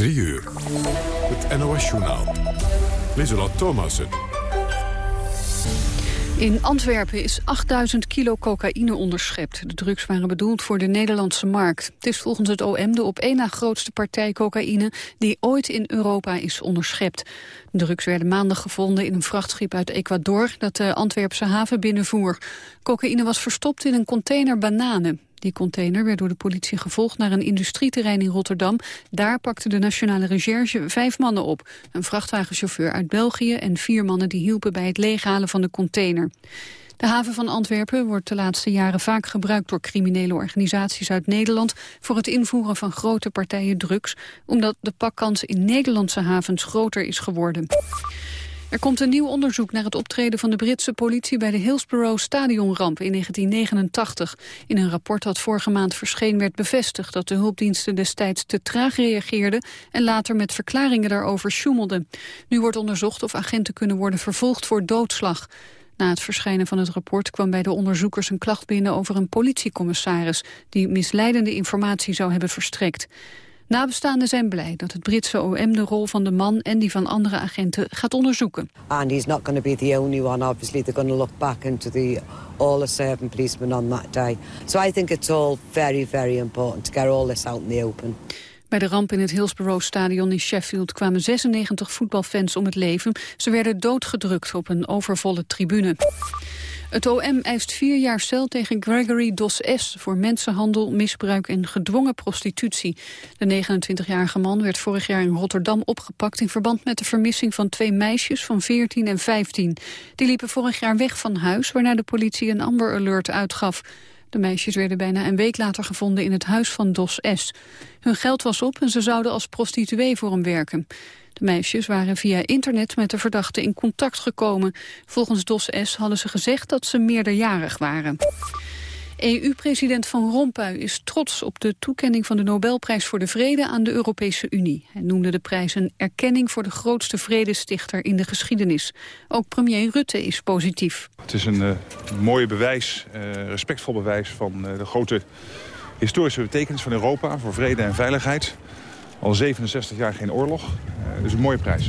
3 uur. Het NOS-journaal. Lieselot Thomassen. In Antwerpen is 8000 kilo cocaïne onderschept. De drugs waren bedoeld voor de Nederlandse markt. Het is volgens het OM de op één na grootste partij cocaïne... die ooit in Europa is onderschept. De drugs werden maandag gevonden in een vrachtschip uit Ecuador... dat de Antwerpse haven binnenvoer. Cocaïne was verstopt in een container bananen. Die container werd door de politie gevolgd naar een industrieterrein in Rotterdam. Daar pakte de Nationale Recherche vijf mannen op. Een vrachtwagenchauffeur uit België en vier mannen die hielpen bij het leeghalen van de container. De haven van Antwerpen wordt de laatste jaren vaak gebruikt door criminele organisaties uit Nederland voor het invoeren van grote partijen drugs, omdat de pakkans in Nederlandse havens groter is geworden. Er komt een nieuw onderzoek naar het optreden van de Britse politie bij de Hillsborough stadionramp in 1989. In een rapport dat vorige maand verscheen werd bevestigd dat de hulpdiensten destijds te traag reageerden en later met verklaringen daarover sjoemelden. Nu wordt onderzocht of agenten kunnen worden vervolgd voor doodslag. Na het verschijnen van het rapport kwam bij de onderzoekers een klacht binnen over een politiecommissaris die misleidende informatie zou hebben verstrekt. Nabestaanden zijn blij dat het Britse OM de rol van de man en die van andere agenten gaat onderzoeken. And he's not going to be the only one. Obviously, they're going to look back into the all the seven policemen on that day. So I think it's all very, very important to get all this out in the open. Bij de ramp in het Hillsborough Stadion in Sheffield kwamen 96 voetbalfans om het leven. Ze werden doodgedrukt op een overvolle tribune. Het OM eist vier jaar cel tegen Gregory Dos S. voor mensenhandel, misbruik en gedwongen prostitutie. De 29-jarige man werd vorig jaar in Rotterdam opgepakt... in verband met de vermissing van twee meisjes van 14 en 15. Die liepen vorig jaar weg van huis, waarna de politie een Amber Alert uitgaf. De meisjes werden bijna een week later gevonden in het huis van Dos S. Hun geld was op en ze zouden als prostituee voor hem werken. De meisjes waren via internet met de verdachte in contact gekomen. Volgens DOS S hadden ze gezegd dat ze meerderjarig waren. EU-president Van Rompuy is trots op de toekenning van de Nobelprijs voor de Vrede aan de Europese Unie. Hij noemde de prijs een erkenning voor de grootste vredestichter in de geschiedenis. Ook premier Rutte is positief. Het is een uh, mooi bewijs, uh, respectvol bewijs van uh, de grote historische betekenis van Europa voor vrede en veiligheid. Al 67 jaar geen oorlog. Dus een mooie prijs.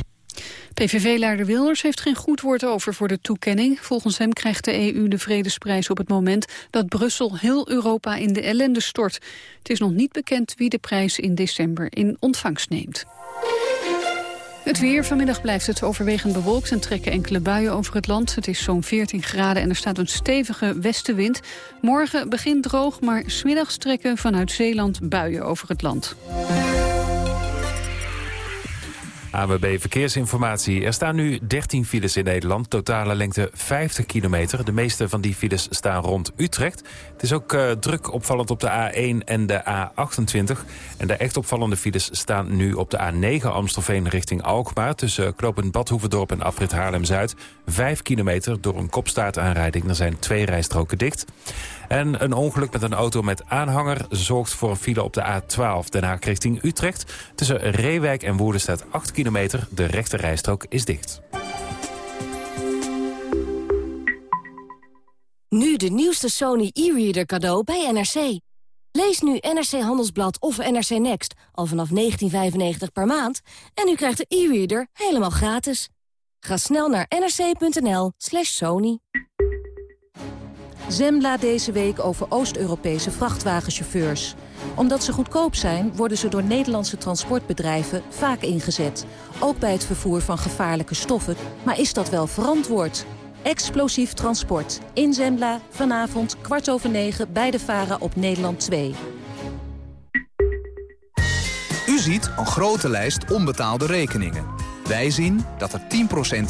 PVV-leider Wilders heeft geen goed woord over voor de toekenning. Volgens hem krijgt de EU de vredesprijs op het moment dat Brussel heel Europa in de ellende stort. Het is nog niet bekend wie de prijs in december in ontvangst neemt. Het weer. Vanmiddag blijft het overwegend bewolkt en trekken enkele buien over het land. Het is zo'n 14 graden en er staat een stevige westenwind. Morgen begint droog, maar smiddags trekken vanuit Zeeland buien over het land. AWB Verkeersinformatie. Er staan nu 13 files in Nederland. Totale lengte 50 kilometer. De meeste van die files staan rond Utrecht. Het is ook uh, druk opvallend op de A1 en de A28. En de echt opvallende files staan nu op de A9 Amstelveen richting Alkmaar... tussen Knopend Badhoevedorp en Afrit Haarlem-Zuid. 5 kilometer door een kopstaartaanrijding. Er zijn twee rijstroken dicht. En een ongeluk met een auto met aanhanger zorgt voor een file op de A12 Den Haag richting Utrecht. Tussen Reewijk en Woerdenstad 8 kilometer. De rechte rijstrook is dicht. Nu de nieuwste Sony e-reader cadeau bij NRC. Lees nu NRC Handelsblad of NRC Next al vanaf 19,95 per maand... en u krijgt de e-reader helemaal gratis. Ga snel naar nrc.nl slash sony. Zembla deze week over Oost-Europese vrachtwagenchauffeurs. Omdat ze goedkoop zijn, worden ze door Nederlandse transportbedrijven vaak ingezet. Ook bij het vervoer van gevaarlijke stoffen. Maar is dat wel verantwoord? Explosief transport. In Zembla, vanavond, kwart over negen, bij de VARA op Nederland 2. U ziet een grote lijst onbetaalde rekeningen. Wij zien dat er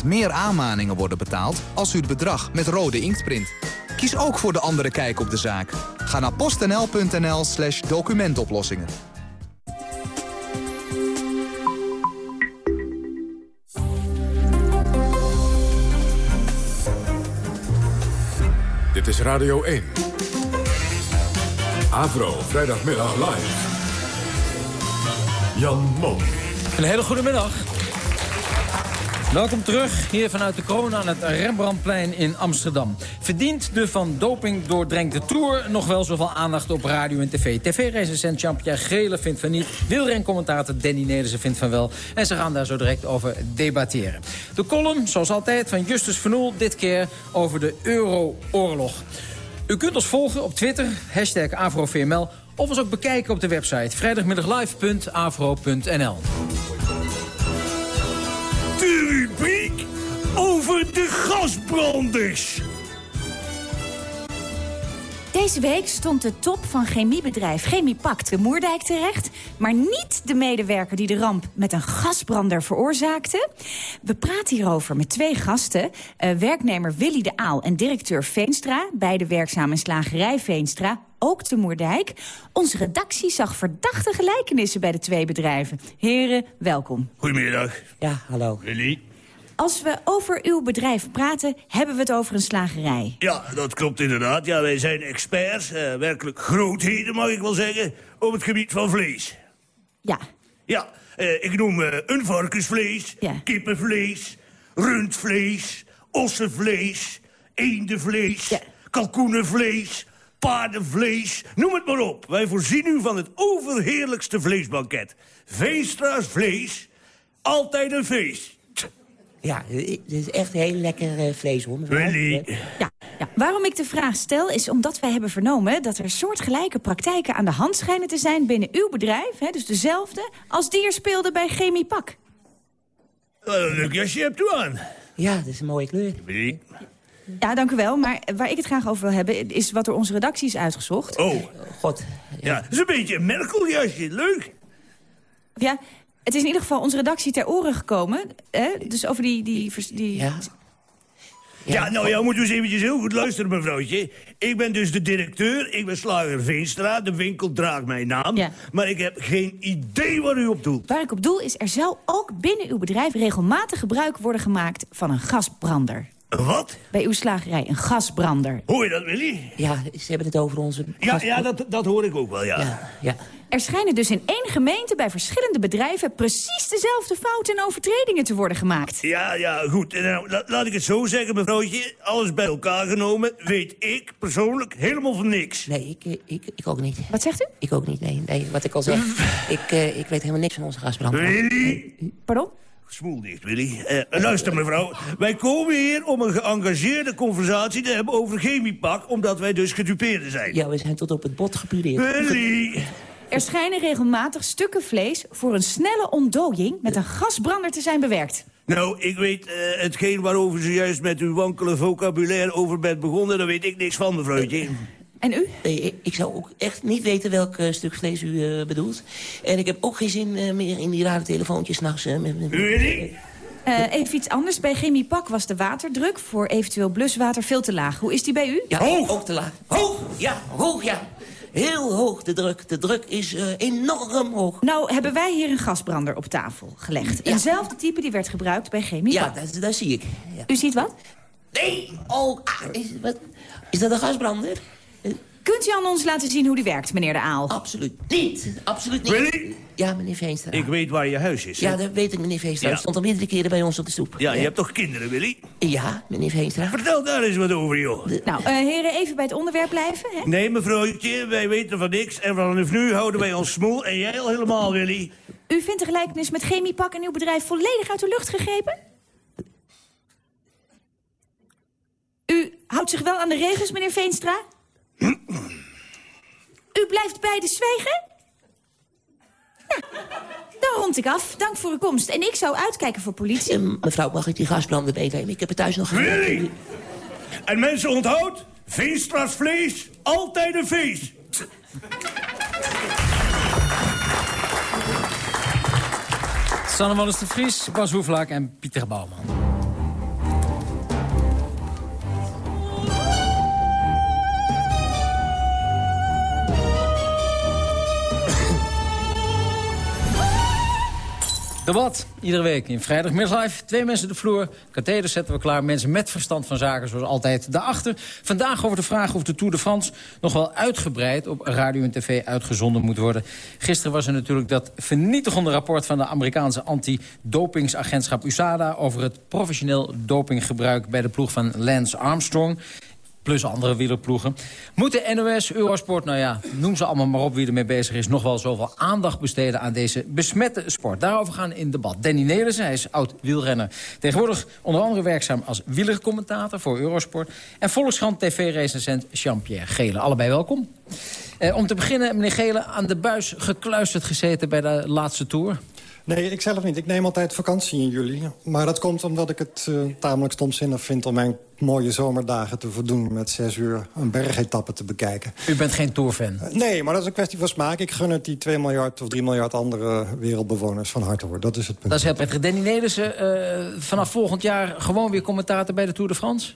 10% meer aanmaningen worden betaald als u het bedrag met rode inkt print. Kies ook voor de andere kijk op de zaak. Ga naar postnl.nl slash documentoplossingen. Dit is Radio 1. Avro, vrijdagmiddag live. Jan Mom. Een hele goede middag. Welkom terug, hier vanuit de kroon aan het Rembrandtplein in Amsterdam. Verdient de van doping doordrenkte Tour nog wel zoveel aandacht op radio en tv? TV-recensent Jean-Pierre vindt van niet, wielrencommentator Danny Nederse vindt van wel... en ze gaan daar zo direct over debatteren. De column, zoals altijd, van Justus Van dit keer over de euro-oorlog. U kunt ons volgen op Twitter, hashtag AfroVML... of ons ook bekijken op de website vrijdagmiddaglive.afro.nl de rubriek over de gasbranders. Deze week stond de top van chemiebedrijf Chemiepak de Moerdijk terecht... maar niet de medewerker die de ramp met een gasbrander veroorzaakte. We praten hierover met twee gasten. Uh, werknemer Willy de Aal en directeur Veenstra... beide werkzaam in slagerij Veenstra, ook te Moerdijk. Onze redactie zag verdachte gelijkenissen bij de twee bedrijven. Heren, welkom. Goedemiddag. Ja, hallo. Willy. Als we over uw bedrijf praten, hebben we het over een slagerij. Ja, dat klopt inderdaad. Ja, wij zijn experts, uh, werkelijk grootheden mag ik wel zeggen, op het gebied van vlees. Ja. Ja, uh, ik noem uh, een varkensvlees, ja. kippenvlees, rundvlees, ossenvlees, eendenvlees, ja. kalkoenenvlees, paardenvlees, noem het maar op. Wij voorzien u van het overheerlijkste vleesbanket. Veenstra's vlees, altijd een feest. Ja, het is echt heel lekker uh, vlees, hoor. Willy. Ja, ja, waarom ik de vraag stel is omdat wij hebben vernomen... dat er soortgelijke praktijken aan de hand schijnen te zijn binnen uw bedrijf... Hè, dus dezelfde, als die er speelde bij Chemiepak. Wat een leuk jasje hebt u aan. Ja, dat is een mooie kleur. Willy. Ja, dank u wel. Maar waar ik het graag over wil hebben... is wat er onze redactie is uitgezocht. Oh. God. Ja, dat is een beetje een Merkeljasje. Leuk. Ja, het is in ieder geval onze redactie ter oren gekomen. Hè? Dus over die... die, die... Ja. Ja, ja, nou ja, moet u eens eventjes heel goed luisteren, mevrouwtje. Ik ben dus de directeur, ik ben slager Veenstra, de winkel draagt mijn naam. Ja. Maar ik heb geen idee waar u op doelt. Waar ik op doel is, er zal ook binnen uw bedrijf regelmatig gebruik worden gemaakt van een gasbrander. Wat? Bij uw slagerij, een gasbrander. Hoor je dat, Willy? Ja, ze hebben het over onze... Ja, ja dat, dat hoor ik ook wel, ja. ja, ja. Er schijnen dus in één gemeente bij verschillende bedrijven... precies dezelfde fouten en overtredingen te worden gemaakt. Ja, ja, goed. Nou, la, laat ik het zo zeggen, mevrouwtje. Alles bij elkaar genomen weet ik persoonlijk helemaal van niks. Nee, ik, ik, ik ook niet. Wat zegt u? Ik ook niet, nee. nee wat ik al zeg, ik, uh, ik weet helemaal niks van onze gasbrander. Willy! Pardon? Smoel dicht, Willy. Uh, luister, mevrouw. Wij komen hier om een geëngageerde conversatie te hebben over chemiepak... omdat wij dus gedupeerden zijn. Ja, we zijn tot op het bot gepureerd. Willy! Er schijnen regelmatig stukken vlees voor een snelle ontdooiing... met een gasbrander te zijn bewerkt. Nou, ik weet uh, hetgeen waarover ze juist met uw wankele vocabulaire over bent begonnen... daar weet ik niks van, mevrouwtje. En u? Nee, ik zou ook echt niet weten welk uh, stuk vlees u uh, bedoelt. En ik heb ook geen zin uh, meer in die rare telefoontjes s'nachts. Willy? even iets anders. Bij Chemiepak was de waterdruk voor eventueel bluswater veel te laag. Hoe is die bij u? Ja, hoog. ook te laag. Hoog, ja, hoog, ja. Heel hoog, de druk. De druk is uh, enorm hoog. Nou, hebben wij hier een gasbrander op tafel gelegd. Ja. Eenzelfde type die werd gebruikt bij Chemie. Ja, dat, dat zie ik. Ja. U ziet wat? Nee, oh, ah, is, wat, is dat een gasbrander? Kunt u aan ons laten zien hoe die werkt, meneer de Aal? Absoluut niet. Absoluut niet. Willy? Ja, meneer Veenstra. Ik weet waar je huis is. Hè? Ja, dat weet ik, meneer Veenstra. Ja. Stond al meerdere keren bij ons op de stoep. Ja, je hebt toch kinderen, Willy? Ja, meneer Veenstra. Vertel daar eens wat over, joh. Nou, uh, heren, even bij het onderwerp blijven. Hè? Nee, mevrouwtje, wij weten van niks. En vanaf nu houden wij ons smoel. En jij al helemaal, Willy. U vindt de gelijkenis met Chemiepak en uw bedrijf volledig uit de lucht gegrepen? U houdt zich wel aan de regels, meneer Veenstra? U blijft beide zwijgen? Nou, dan rond ik af. Dank voor uw komst. En ik zou uitkijken voor politie. Uh, mevrouw, mag ik die gasbrander meenemen? Ik heb het thuis nog... Willy! En mensen onthoud, Veenstra's vlees, altijd een feest. Sanne Wallis de Vries, Bas Hoeflaak en Pieter Bouwman. Debat, iedere week in Vrijdagmiddag Live. Twee mensen de vloer, katheders zetten we klaar. Mensen met verstand van zaken, zoals altijd daarachter. Vandaag over de vraag of de Tour de France nog wel uitgebreid... op radio en tv uitgezonden moet worden. Gisteren was er natuurlijk dat vernietigende rapport... van de Amerikaanse anti-dopingsagentschap USADA... over het professioneel dopinggebruik bij de ploeg van Lance Armstrong plus andere wielerploegen. Moet de NOS, Eurosport, nou ja, noem ze allemaal maar op wie ermee bezig is... nog wel zoveel aandacht besteden aan deze besmette sport? Daarover gaan in debat. Danny Nelissen, hij is oud-wielrenner. Tegenwoordig onder andere werkzaam als wielercommentator voor Eurosport... en Volkskrant TV-recensent Jean-Pierre Gele. Allebei welkom. Eh, om te beginnen, meneer Gele, aan de buis gekluisterd gezeten bij de laatste Tour... Nee, ik zelf niet. Ik neem altijd vakantie in juli. Maar dat komt omdat ik het uh, tamelijk stomzinnig vind... om mijn mooie zomerdagen te voldoen met zes uur een bergetappe te bekijken. U bent geen tourfan? Uh, nee, maar dat is een kwestie van smaak. Ik gun het die 2 miljard of 3 miljard andere wereldbewoners van harte hoor. Dat is het punt. Dat is heel prettig. Danny Nedersen, uh, vanaf volgend jaar gewoon weer commentator bij de Tour de France?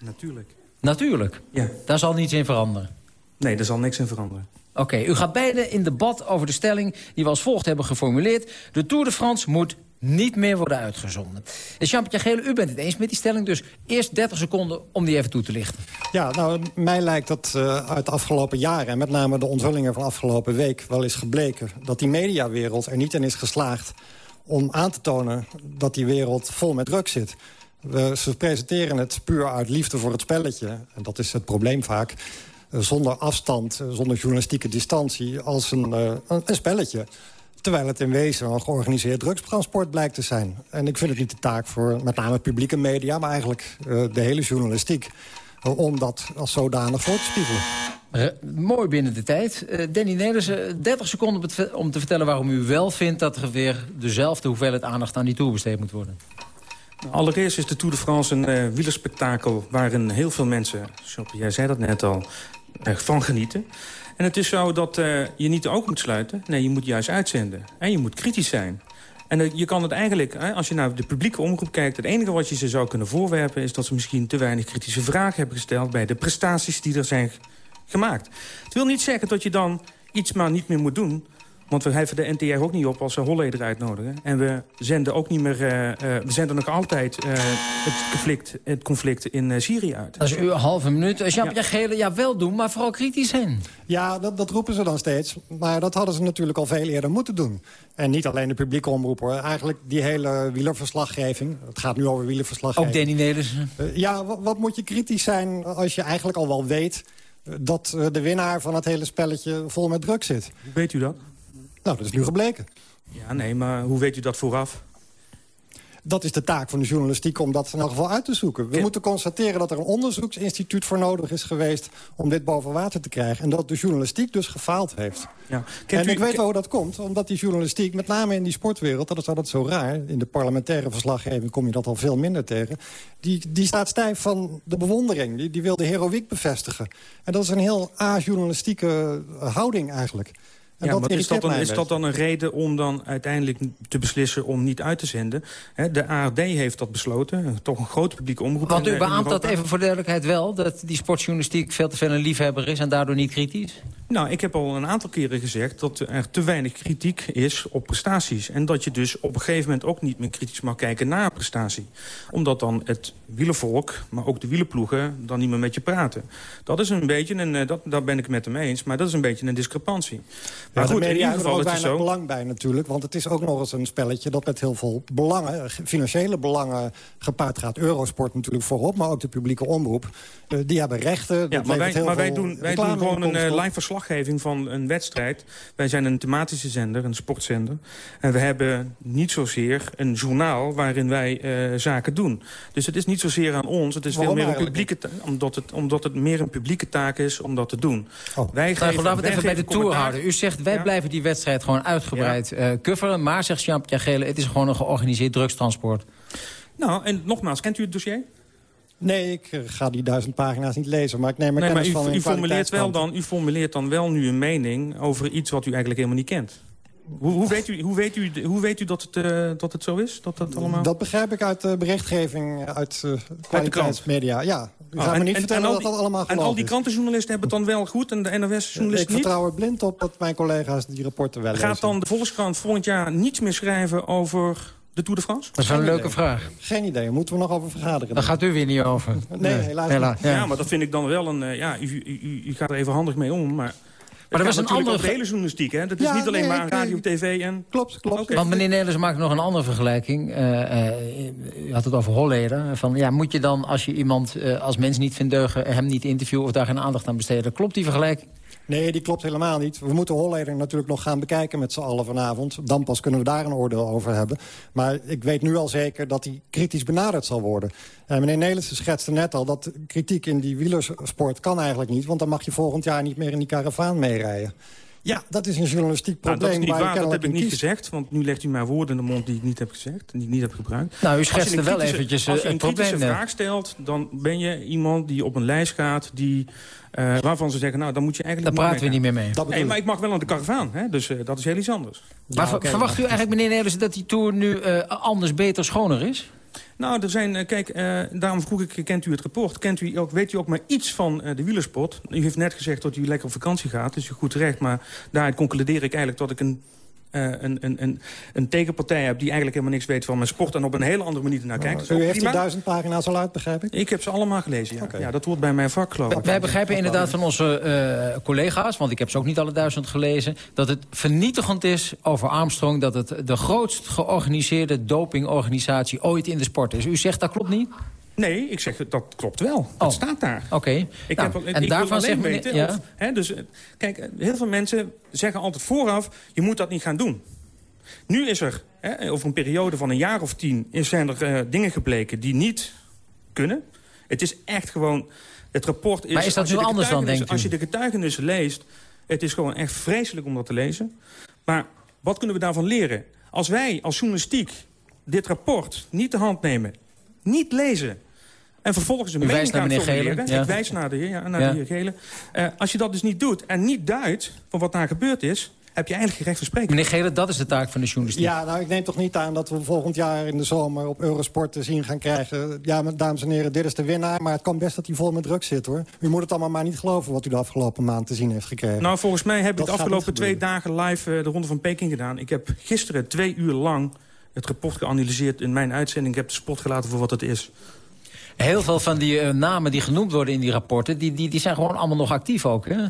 Natuurlijk. Natuurlijk? Ja. Daar zal niets in veranderen? Nee, daar zal niks in veranderen. Oké, u gaat beide in debat over de stelling die we als volgt hebben geformuleerd. De Tour de France moet niet meer worden uitgezonden. Jean-Pierre Gele, u bent het eens met die stelling, dus eerst 30 seconden om die even toe te lichten. Ja, nou, mij lijkt dat uh, uit de afgelopen jaren, en met name de onthullingen van afgelopen week, wel is gebleken dat die mediawereld er niet in is geslaagd om aan te tonen dat die wereld vol met druk zit. We, ze presenteren het puur uit liefde voor het spelletje, en dat is het probleem vaak zonder afstand, zonder journalistieke distantie... als een, uh, een spelletje. Terwijl het in wezen een georganiseerd drugstransport blijkt te zijn. En ik vind het niet de taak voor met name publieke media... maar eigenlijk uh, de hele journalistiek... Uh, om dat als zodanig voor te spiegelen. Uh, mooi binnen de tijd. Danny Nedersen, 30 seconden om te vertellen waarom u wel vindt... dat er weer dezelfde hoeveelheid aandacht aan die Tour besteed moet worden. Allereerst is de Tour de France een wielerspektakel... waarin heel veel mensen, jij zei dat net al, van genieten. En het is zo dat uh, je niet de moet sluiten. Nee, je moet juist uitzenden. En je moet kritisch zijn. En uh, je kan het eigenlijk, als je naar de publieke omroep kijkt... het enige wat je ze zou kunnen voorwerpen... is dat ze misschien te weinig kritische vragen hebben gesteld... bij de prestaties die er zijn gemaakt. Het wil niet zeggen dat je dan iets maar niet meer moet doen... Want we heffen de NTR ook niet op als ze Holleder uitnodigen. En we zenden ook niet meer... Uh, uh, we zenden nog altijd uh, het, conflict, het conflict in Syrië uit. Dat is u een halve minuut. Jean-Pierre ja. Gele, ja, wel doen, maar vooral kritisch zijn. Ja, dat, dat roepen ze dan steeds. Maar dat hadden ze natuurlijk al veel eerder moeten doen. En niet alleen de publieke omroep, hoor. Eigenlijk die hele wielerverslaggeving. Het gaat nu over wielerverslaggeving. Ook Danny Nedersen. ja, wat, wat moet je kritisch zijn als je eigenlijk al wel weet... dat de winnaar van het hele spelletje vol met druk zit. Hoe weet u dat? Nou, dat is nu gebleken. Ja, nee, maar hoe weet u dat vooraf? Dat is de taak van de journalistiek om dat in elk geval uit te zoeken. We moeten constateren dat er een onderzoeksinstituut voor nodig is geweest... om dit boven water te krijgen. En dat de journalistiek dus gefaald heeft. Ja. en u, ik weet wel hoe dat komt. Omdat die journalistiek, met name in die sportwereld... dat is altijd zo raar. In de parlementaire verslaggeving kom je dat al veel minder tegen. Die, die staat stijf van de bewondering. Die, die wil de heroïek bevestigen. En dat is een heel a-journalistieke houding eigenlijk. En ja, dat maar is dat, dan, is dat dan een reden om dan uiteindelijk te beslissen om niet uit te zenden? Hè, de ARD heeft dat besloten, toch een grote publieke omroep. Want u in beaamt dat even voor duidelijkheid wel... dat die sportjournalistiek veel te veel een liefhebber is en daardoor niet kritisch? Nou, ik heb al een aantal keren gezegd dat er te weinig kritiek is op prestaties. En dat je dus op een gegeven moment ook niet meer kritisch mag kijken naar prestatie. Omdat dan het wielervolk, maar ook de wielerploegen, dan niet meer met je praten. Dat is een beetje, en uh, dat, daar ben ik het met hem eens, maar dat is een beetje een discrepantie. Maar Ja, goed, in ieder hebben er geval, ook weinig zo. belang bij natuurlijk. Want het is ook nog eens een spelletje dat met heel veel belangen... financiële belangen gepaard gaat. Eurosport natuurlijk voorop, maar ook de publieke omroep. Eh, die hebben rechten. Ja, maar wij, maar wij doen, wij doen gewoon een eh, live verslaggeving van een wedstrijd. Wij zijn een thematische zender, een sportzender. En we hebben niet zozeer een journaal waarin wij eh, zaken doen. Dus het is niet zozeer aan ons. Het is Waarom veel meer een publieke taak. Omdat het, omdat het meer een publieke taak is om dat te doen. Oh. Wij Nou, we wij het even bij de Tour houden. U zegt, wij Ja. blijven die wedstrijd gewoon uitgebreid eh coveren. Maar, zegt Jean-Pierre Gele, het is gewoon een georganiseerd drugstransport. Nou, en nogmaals, kent u het dossier? Nee, ik eh, ga die duizend pagina's niet lezen. Maar ik neem er Nee, maar kennis u, van in u, formuleert wel dan, u formuleert dan wel nu een mening over iets wat u eigenlijk helemaal niet kent. Hoe, hoe, weet, u, hoe, weet, u, hoe weet u dat het, uh, dat het zo is? Dat, dat, allemaal... dat begrijp ik uit de berichtgeving, uit uh, kwaliteitsmedia. Ja, u gaat oh, me en, niet vertellen en dat dat allemaal En al die krantenjournalisten hebben het dan wel goed en de NOS-journalisten niet? Ik vertrouw er blind op dat mijn collega's die rapporten wel Gaat dan de Volkskrant volgend jaar niets meer schrijven over de Tour de France? Dat is wel een leuke vraag. Geen idee, moeten we nog over vergaderen. Daar gaat u weer niet over. Nee, helaas, helaas niet. Ja. maar dat vind ik dan wel een... Uh, ja, u, u, u, gaat er even handig mee om, maar... Maar dat was een andere... de hele journalistiek, hè? Dat is ja, niet alleen nee, maar ik, radio, tv en... Klopt, klopt. Okay. Want meneer Nederlands maakt nog een andere vergelijking. Uh, uh, u had het over Holleder. Van, ja, moet je dan, als je iemand uh, als mens niet vindt deugen... hem niet interviewen of daar geen aandacht aan besteden? Klopt die vergelijking? Nee, die klopt helemaal niet. We moeten Holleder natuurlijk nog gaan bekijken met z'n allen vanavond. Dan pas kunnen we daar een oordeel over hebben. Maar ik weet nu al zeker dat hij kritisch benaderd zal worden. En meneer Nelissen schetste net al dat kritiek in die wielersport kan eigenlijk niet. Want dan mag je volgend jaar niet meer in die karavaan meerijden. Ja, dat is een journalistiek probleem. Nou, dat is niet waar, waar, dat heb ik niet gezegd. Want nu legt u mij woorden in de mond die ik niet heb gezegd. Die ik niet heb gebruikt. Nou, u schetste wel eventjes Als je een probleem. kritische vraag stelt, dan ben je iemand die op een lijst gaat... Die, uh, waarvan ze zeggen, nou, dan moet je eigenlijk... Daar praten we niet meer mee. Dat nee, maar ik mag wel aan de karavaan, hè? dus uh, dat is heel iets anders. Maar okay, verwacht u eigenlijk, meneer Nederlands, dat die Tour nu uh, anders, beter, schoner is? Nou, er zijn, kijk, uh, daarom vroeg ik, kent u het rapport? Kent u ook, weet u ook maar iets van uh, de wielersport? U heeft net gezegd dat u lekker op vakantie gaat, dus u goed terecht. Maar daaruit concludeer ik eigenlijk dat ik een uh, een, een, een tegenpartij heb die eigenlijk helemaal niks weet van mijn sport... en op een hele andere manier naar kijkt. Oh, u heeft die duizend pagina's al uit, begrijp ik? Ik heb ze allemaal gelezen, ja. Okay. ja dat hoort bij mijn vak, geloof ik. Wij begrijpen inderdaad van onze uh, collega's... want ik heb ze ook niet alle duizend gelezen... dat het vernietigend is over Armstrong... dat het de grootst georganiseerde dopingorganisatie ooit in de sport is. U zegt dat klopt niet? Nee, ik zeg dat klopt wel. Oh. Dat staat daar. Oké. Okay. Ik, nou, heb, en ik daarvan wil alleen weten... Ja? Of, hè, dus, kijk, heel veel mensen zeggen altijd vooraf... je moet dat niet gaan doen. Nu is er, hè, over een periode van een jaar of tien... zijn er uh, dingen gebleken die niet kunnen. Het is echt gewoon... Het rapport is... Maar is dat nu anders dan, denk Als je de getuigenissen leest... het is gewoon echt vreselijk om dat te lezen. Maar wat kunnen we daarvan leren? Als wij als journalistiek dit rapport niet de hand nemen... niet lezen... En vervolgens een U mening gaan formuleren. Ja. Ik wijs naar de heer, ja, naar ja. de heer Gele. Uh, als je dat dus niet doet en niet duidt van wat daar gebeurd is heb je eigenlijk gerecht van spreken. Meneer Gele, dat is de taak van de journalistiek. Ja, nou, ik neem toch niet aan dat we volgend jaar in de zomer op Eurosport te zien gaan krijgen. Ja, dames en heren, dit is de winnaar, maar het kan best dat hij vol met druk zit, hoor. U moet het allemaal maar niet geloven wat u de afgelopen maand te zien heeft gekregen. Nou, volgens mij heb ik de afgelopen twee dagen live uh, de Ronde van Peking gedaan. Ik heb gisteren twee uur lang het rapport geanalyseerd in mijn uitzending. Ik heb de spot gelaten voor wat het is. Heel veel van die uh, namen die genoemd worden in die rapporten... Die, die, die zijn gewoon allemaal nog actief ook, hè?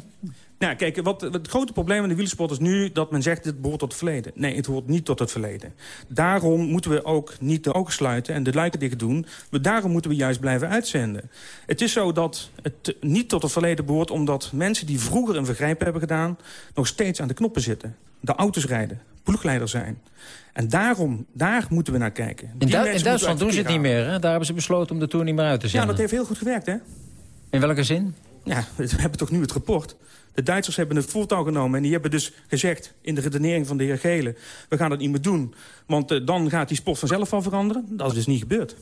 Nou, kijk, wat, het grote probleem in de wielersport is nu dat men zegt... dit behoort tot het verleden. Nee, het hoort niet tot het verleden. Daarom moeten we ook niet de ogen sluiten en de luiken dicht doen. Daarom moeten we juist blijven uitzenden. Het is zo dat het niet tot het verleden behoort... omdat mensen die vroeger een vergrijp hebben gedaan... nog steeds aan de knoppen zitten. De auto's rijden, ploegleider zijn. En daarom, daar moeten we naar kijken. In, du in Duitsland doen ze het niet meer, hè? Daar hebben ze besloten om de Tour niet meer uit te zenden. Ja, dat heeft heel goed gewerkt, hè? In welke zin? Ja, we hebben toch nu het rapport. De Duitsers hebben het voortouw genomen en die hebben dus gezegd... in de redenering van de heer Gele, we gaan dat niet meer doen. Want uh, dan gaat die sport vanzelf wel veranderen. Dat is dus niet gebeurd.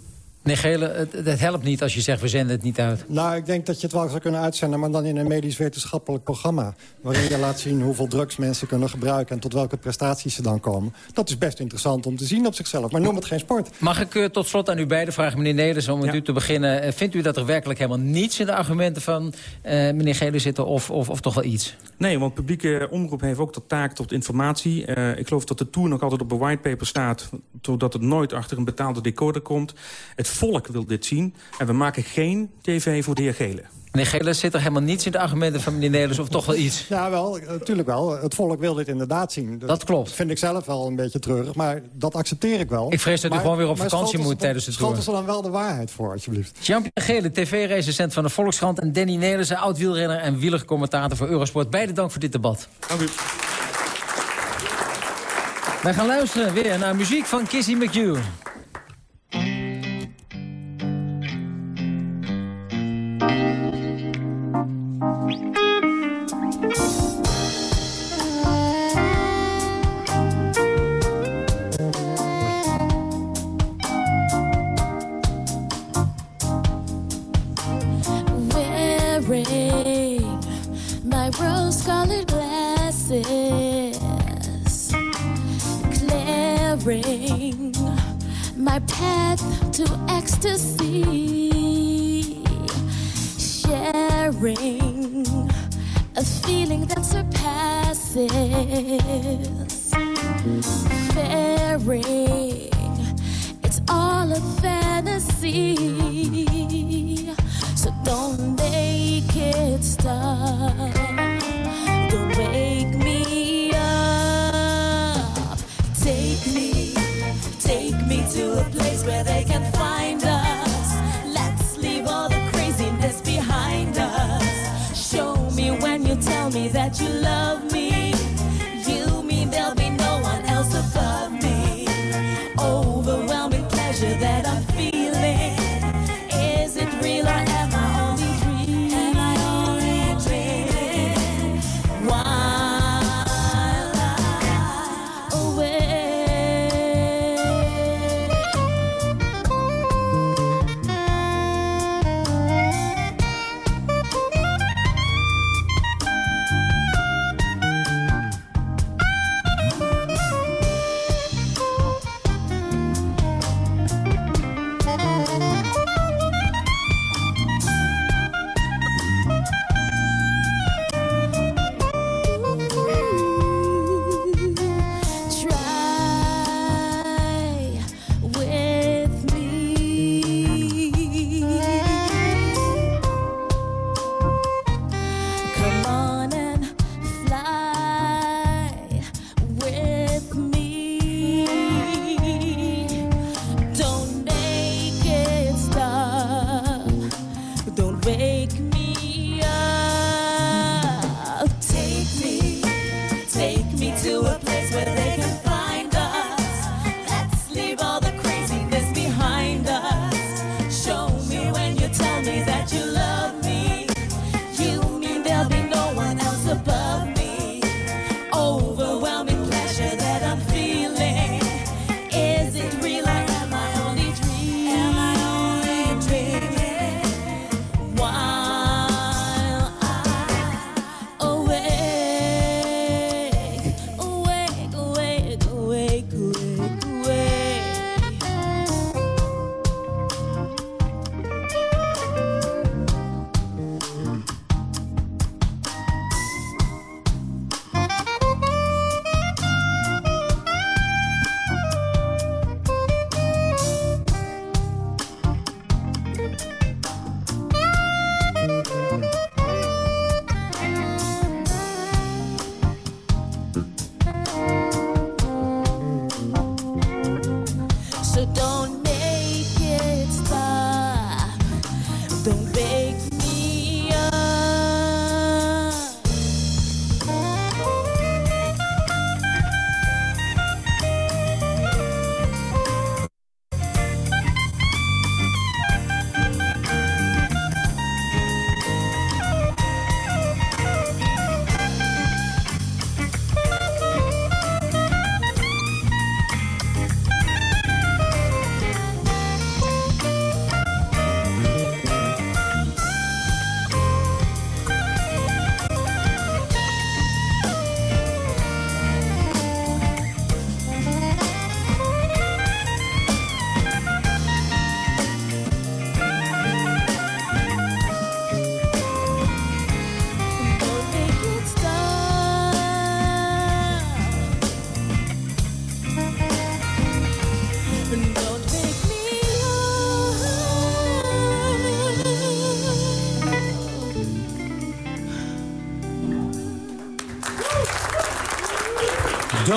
Nee, Gele, het, het, helpt niet als je zegt we zenden het niet uit. Nou, ik denk dat je het wel zou kunnen uitzenden... maar dan in een medisch-wetenschappelijk programma... waarin je laat zien hoeveel drugs mensen kunnen gebruiken... en tot welke prestaties ze dan komen. Dat is best interessant om te zien op zichzelf, maar noem het geen sport. Mag ik uh, tot slot aan u beiden vragen, meneer Neders... om met ja. u te beginnen. Uh, vindt u dat er werkelijk helemaal niets in de argumenten van uh, meneer Gele zitten... Of, of, of toch wel iets? Nee, want publieke omroep heeft ook de taak tot informatie. ik geloof dat de Tour nog altijd op een whitepaper staat... zodat het nooit achter een betaalde decoder komt... Het volk wil dit zien. En we maken geen tv voor de heer Gele. Meneer Gele, zit er helemaal niets in de argumenten van meneer Nederlands... of toch wel iets? Ja, wel, natuurlijk wel. Het volk wil dit inderdaad zien. Dat, dat klopt. vind ik zelf wel een beetje treurig, maar dat accepteer ik wel. Ik vrees dat maar, u gewoon weer op vakantie moet tijdens de tour. Schat er dan wel de waarheid voor, alsjeblieft. Jean-Pierre Gele, tv-recensent van de Volkskrant... en Danny Nelissen, oud-wielrenner en wielercommentator voor Eurosport. Beide dank voor dit debat. Dank u. Wij gaan luisteren weer naar muziek van Kissy McHugh.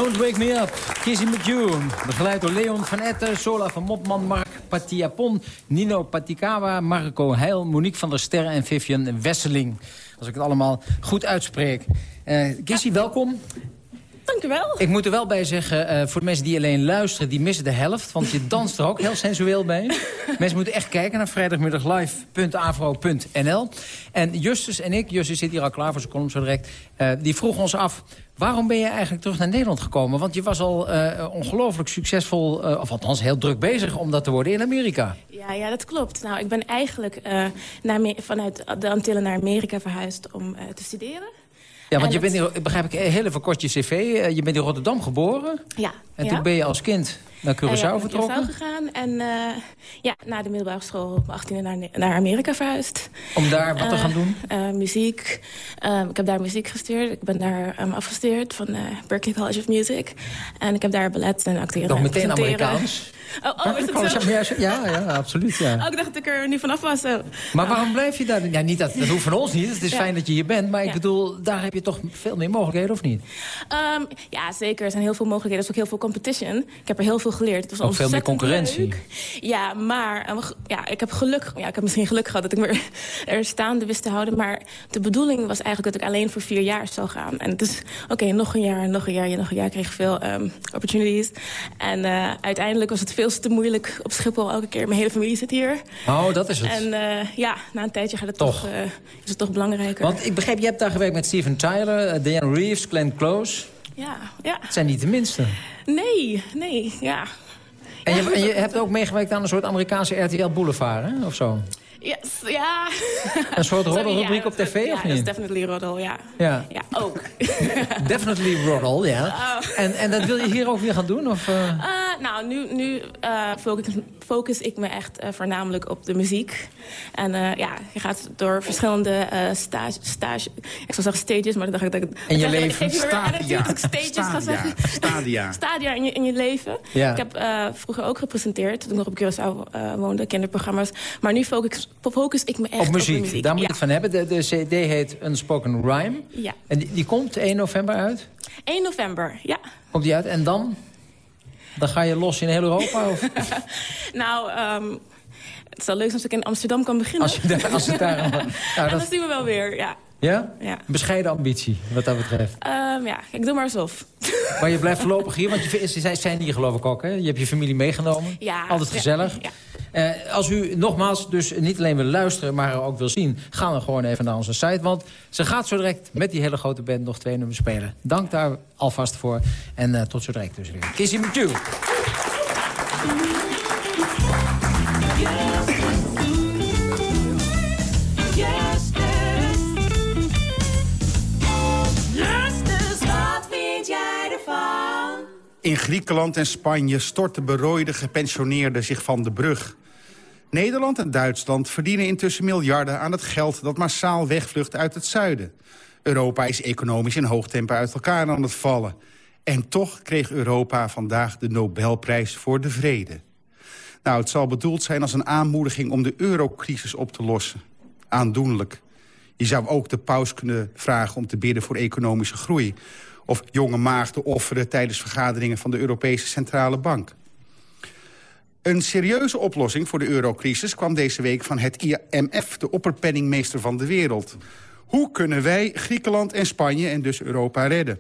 Don't Wake Me Up, Kissy McJune. Begeleid door Leon van Etten, Sola van Mopman, Mark Patiapon... Nino Patikawa, Marco Heil, Monique van der Sterren en Vivian Wesseling. Als ik het allemaal goed uitspreek. Eh Kissy, welkom. Dank u wel. Ik moet er wel bij zeggen, eh, voor de mensen die alleen luisteren... die missen de helft, want je danst er ook heel sensueel bij. mensen moeten echt kijken naar vrijdagmiddaglive.avro.nl. En Justus en ik, Justus zit hier al klaar voor zijn column zo direct... eh, die vroegen ons af, waarom ben je eigenlijk terug naar Nederland gekomen? Want je was al eh, ongelooflijk succesvol, eh, of althans heel druk bezig... om dat te worden in Amerika. Ja, ja, dat klopt. Nou, ik ben eigenlijk eh, naar, vanuit de Antillen naar Amerika verhuisd om te studeren. Ja, want En je bent, hier, begrijp ik, heel even kort je cv. Je bent in Rotterdam geboren. Ja. En ja. toen ben je als kind naar Curaçao Eh, ja, naar vertrokken. Curaçao gegaan en eh, ja, na de middelbare school op mijn 18e naar, naar Amerika verhuisd. Om daar wat te Eh, gaan doen? eh, muziek. Ehm, ik heb daar muziek gestudeerd. Ik ben daar ehm, afgestudeerd van eh Berklee College of Music. En ik heb daar ballet en acteren Nog en meteen. Amerikaans? Oh, oh, is College zo? Music, Ja, ja, absoluut. Ja. Oh, ik dacht dat ik er nu vanaf was. zo. Maar waarom blijf je daar? Ja, niet dat, dat hoeft van ons niet. Het is Ja. fijn dat je hier bent. Maar ik bedoel, daar heb je toch veel meer mogelijkheden, of niet? Ehm, ja, zeker. Er zijn heel veel mogelijkheden. Er is ook heel veel competition. Ik heb er heel veel geleerd. Het was Ook veel meer concurrentie. leuk. Ja, maar ja, ik heb geluk... Ja, ik heb misschien geluk gehad dat ik me er staande wist te houden. Maar de bedoeling was eigenlijk dat ik alleen voor vier jaar zou gaan. En het is, oké, nog een jaar, nog een jaar, nog een jaar. Ik kreeg veel ehm, opportunities. En eh, uiteindelijk was het veel te moeilijk op Schiphol elke keer. Mijn hele familie zit hier. Oh, dat is het. En eh, ja, na een tijdje gaat het toch, Toch. eh, is het toch belangrijker. Want ik begreep, je hebt daar gewerkt met Steven Tyler, Diane Reeves, Glenn Close. Ja, ja. Het zijn niet de minste. Nee, nee, ja. En je, en je hebt ook meegewerkt aan een soort Amerikaanse RTL Boulevard, hè? Of zo? Yes, ja. Een soort roddelrubriek ja, op tv, ja, of dat is niet? definitely roddel, ja. Ja. Ja, ook. Definitely roddle, ja. Oh. En, en dat wil je hier ook weer gaan doen? Of, eh? Eh, nou, nu, nu eh, focus, focus ik me echt voornamelijk op de muziek. En eh, ja, je gaat door verschillende eh stage, stage... Ik zou zeggen stages, maar dan dacht ik dat ik... In je leven. Ik Stadia. ik stages Stadia. zeggen. Stadia. Stadia in je, in je leven. Ja. Ik heb eh, vroeger ook gepresenteerd, toen ik nog op Curaçao eh, woonde, kinderprogramma's. Maar nu focus, focus ik me echt Op muziek, daar moet ja. het van hebben. De, de cd heet Unspoken Rhyme. Ja. En die, die komt 1 november uit? 1 november, ja. Komt die uit? En dan? Dan ga je los in heel Europa? Of Nou, ehm, het zou leuk zijn als ik in Amsterdam kan beginnen. als, je daar, als het daar... Nou, dat, zien we wel weer, ja. ja? Ja. Bescheiden ambitie, wat dat betreft. Ehm, ja, ik doe maar alsof. Maar je blijft voorlopig hier, want je, ze zijn- hier geloof ik ook, hè? Je hebt je familie meegenomen. Ja. Altijd ja, gezellig. Ja. Eh, als u nogmaals dus niet alleen wil luisteren, maar ook wil zien... ga dan gewoon even naar onze site. Want ze gaat zo direct met die hele grote band nog twee nummers spelen. Dank daar alvast voor. En eh, tot zo direct dus weer. Kissy me too. wat vind jij ervan? In Griekenland en Spanje storten berooide gepensioneerden zich van de brug. Nederland en Duitsland verdienen intussen miljarden aan het geld... dat massaal wegvlucht uit het zuiden. Europa is economisch in hoog tempo uit elkaar aan het vallen. En toch kreeg Europa vandaag de Nobelprijs voor de vrede. Nou, het zal bedoeld zijn als een aanmoediging om de eurocrisis op te lossen. Aandoenlijk. Je zou ook de paus kunnen vragen om te bidden voor economische groei. Of jonge maagden offeren tijdens vergaderingen van de Europese Centrale Bank. Een serieuze oplossing voor de eurocrisis kwam deze week van het IMF, de opperpenningmeester van de wereld. Hoe kunnen wij Griekenland en Spanje en dus Europa redden?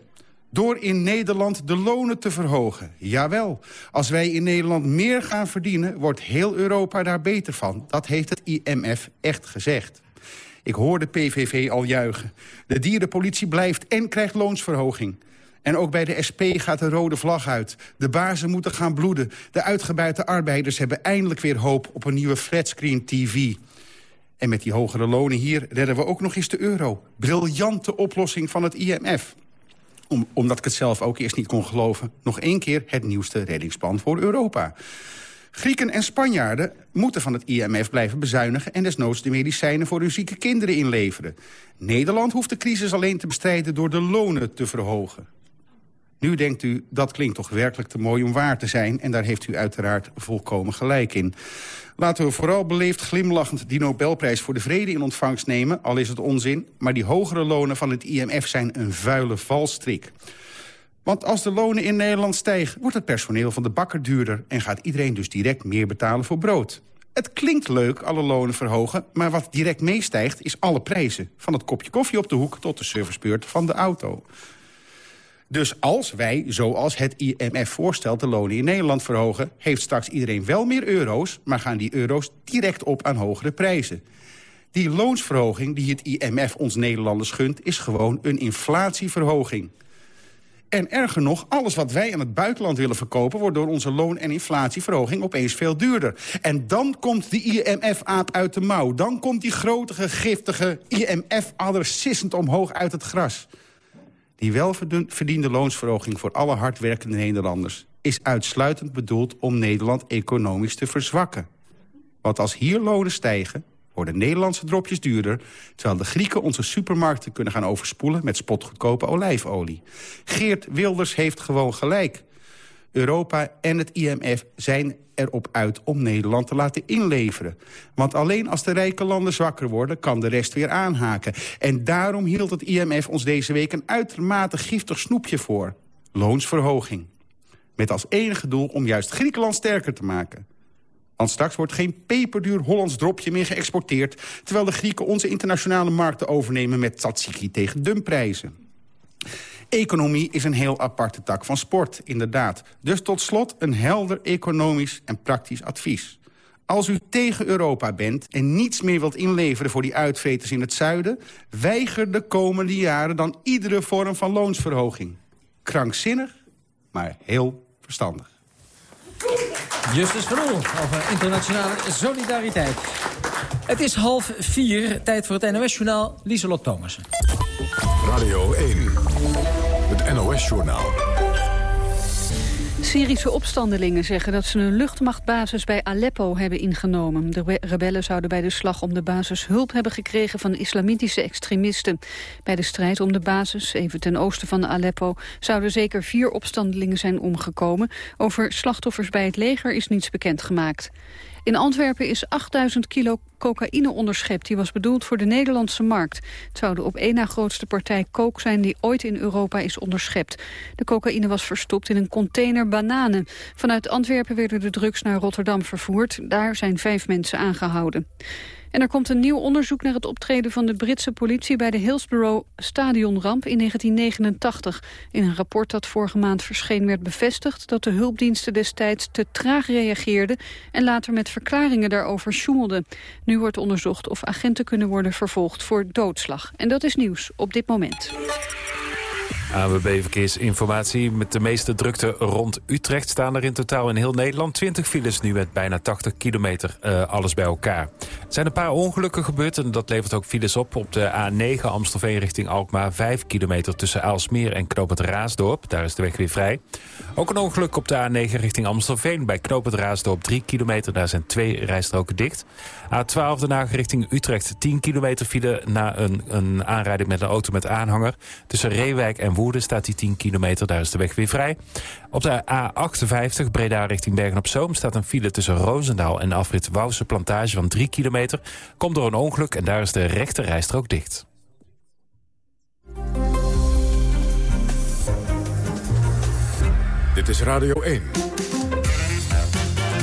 Door in Nederland de lonen te verhogen. Jawel, als wij in Nederland meer gaan verdienen... wordt heel Europa daar beter van. Dat heeft het IMF echt gezegd. Ik hoor de PVV al juichen. De dierenpolitie blijft en krijgt loonsverhoging. En ook bij de SP gaat de rode vlag uit. De bazen moeten gaan bloeden. De uitgebuite arbeiders hebben eindelijk weer hoop op een nieuwe flatscreen TV. En met die hogere lonen hier redden we ook nog eens de euro. Briljante oplossing van het IMF. Om, omdat ik het zelf ook eerst niet kon geloven... nog één keer het nieuwste reddingsplan voor Europa. Grieken en Spanjaarden moeten van het IMF blijven bezuinigen... en desnoods de medicijnen voor hun zieke kinderen inleveren. Nederland hoeft de crisis alleen te bestrijden door de lonen te verhogen. Nu denkt u, dat klinkt toch werkelijk te mooi om waar te zijn... en daar heeft u uiteraard volkomen gelijk in. Laten we vooral beleefd glimlachend die Nobelprijs voor de Vrede in ontvangst nemen... al is het onzin, maar die hogere lonen van het IMF zijn een vuile valstrik. Want als de lonen in Nederland stijgen, wordt het personeel van de bakker duurder... en gaat iedereen dus direct meer betalen voor brood. Het klinkt leuk, alle lonen verhogen, maar wat direct meestijgt is alle prijzen. Van het kopje koffie op de hoek tot de servicebeurt van de auto. Dus als wij, zoals het IMF voorstelt, de lonen in Nederland verhogen... heeft straks iedereen wel meer euro's, maar gaan die euro's direct op aan hogere prijzen. Die loonsverhoging die het IMF ons Nederlanders gunt... is gewoon een inflatieverhoging. En erger nog, alles wat wij aan het buitenland willen verkopen... wordt door onze loon- en inflatieverhoging opeens veel duurder. En dan komt de IMF-aap uit de mouw. Dan komt die grote, giftige IMF-adder sissend omhoog uit het gras. Die welverdiende loonsverhoging voor alle hardwerkende Nederlanders... is uitsluitend bedoeld om Nederland economisch te verzwakken. Want als hier lonen stijgen, worden Nederlandse dropjes duurder... terwijl de Grieken onze supermarkten kunnen gaan overspoelen... met spotgoedkope olijfolie. Geert Wilders heeft gewoon gelijk. Europa en het IMF zijn erop uit om Nederland te laten inleveren. Want alleen als de rijke landen zwakker worden... kan de rest weer aanhaken. En daarom hield het IMF ons deze week een uitermate giftig snoepje voor. Loonsverhoging. Met als enige doel om juist Griekenland sterker te maken. Want straks wordt geen peperduur Hollands dropje meer geëxporteerd... terwijl de Grieken onze internationale markten overnemen met tzatziki tegen dumprijzen. Economie is een heel aparte tak van sport, inderdaad. Dus tot slot een helder economisch en praktisch advies. Als u tegen Europa bent en niets meer wilt inleveren voor die uitveters in het zuiden... weiger de komende jaren dan iedere vorm van loonsverhoging. Krankzinnig, maar heel verstandig. Justus van Oel over internationale solidariteit. Het is half vier, tijd voor het NOS-journaal Lieselot Thomassen. Radio 1, NOS-journaal. Syrische opstandelingen zeggen dat ze een luchtmachtbasis bij Aleppo hebben ingenomen. De rebellen zouden bij de slag om de basis hulp hebben gekregen van islamitische extremisten. Bij de strijd om de basis, even ten oosten van Aleppo, zouden zeker vier opstandelingen zijn omgekomen. Over slachtoffers bij het leger is niets bekendgemaakt. In Antwerpen is 8000 kilo cocaïne onderschept. Die was bedoeld voor de Nederlandse markt. Het zou de op één na grootste partij kook zijn die ooit in Europa is onderschept. De cocaïne was verstopt in een container bananen. Vanuit Antwerpen werden de drugs naar Rotterdam vervoerd. Daar zijn vijf mensen aangehouden. En er komt een nieuw onderzoek naar het optreden van de Britse politie bij de Hillsborough stadionramp in 1989. In een rapport dat vorige maand verscheen werd bevestigd dat de hulpdiensten destijds te traag reageerden en later met verklaringen daarover sjoemelden. Nu wordt onderzocht of agenten kunnen worden vervolgd voor doodslag. En dat is nieuws op dit moment. AWB Verkeersinformatie. Met de meeste drukte rond Utrecht staan er in totaal in heel Nederland 20 files nu met bijna 80 kilometer uh, alles bij elkaar. Er zijn een paar ongelukken gebeurd en dat levert ook files op. Op de A9 Amstelveen richting Alkmaar 5 kilometer tussen Aalsmeer en Knoop Raasdorp. Daar is de weg weer vrij. Ook een ongeluk op de A9 richting Amstelveen bij Knoop het Raasdorp 3 kilometer. Daar zijn twee rijstroken dicht. A12 de Haag richting Utrecht 10 kilometer file na een, een aanrijding met een auto met aanhanger. Tussen Reewijk en Woerden staat die 10 kilometer, daar is de weg weer vrij. Op de A58 Breda richting Bergen-op-Zoom staat een file tussen Roosendaal en afrit Wouwse Plantage van 3 kilometer. Komt door een ongeluk en daar is de rechte rijstrook dicht. Dit is Radio 1.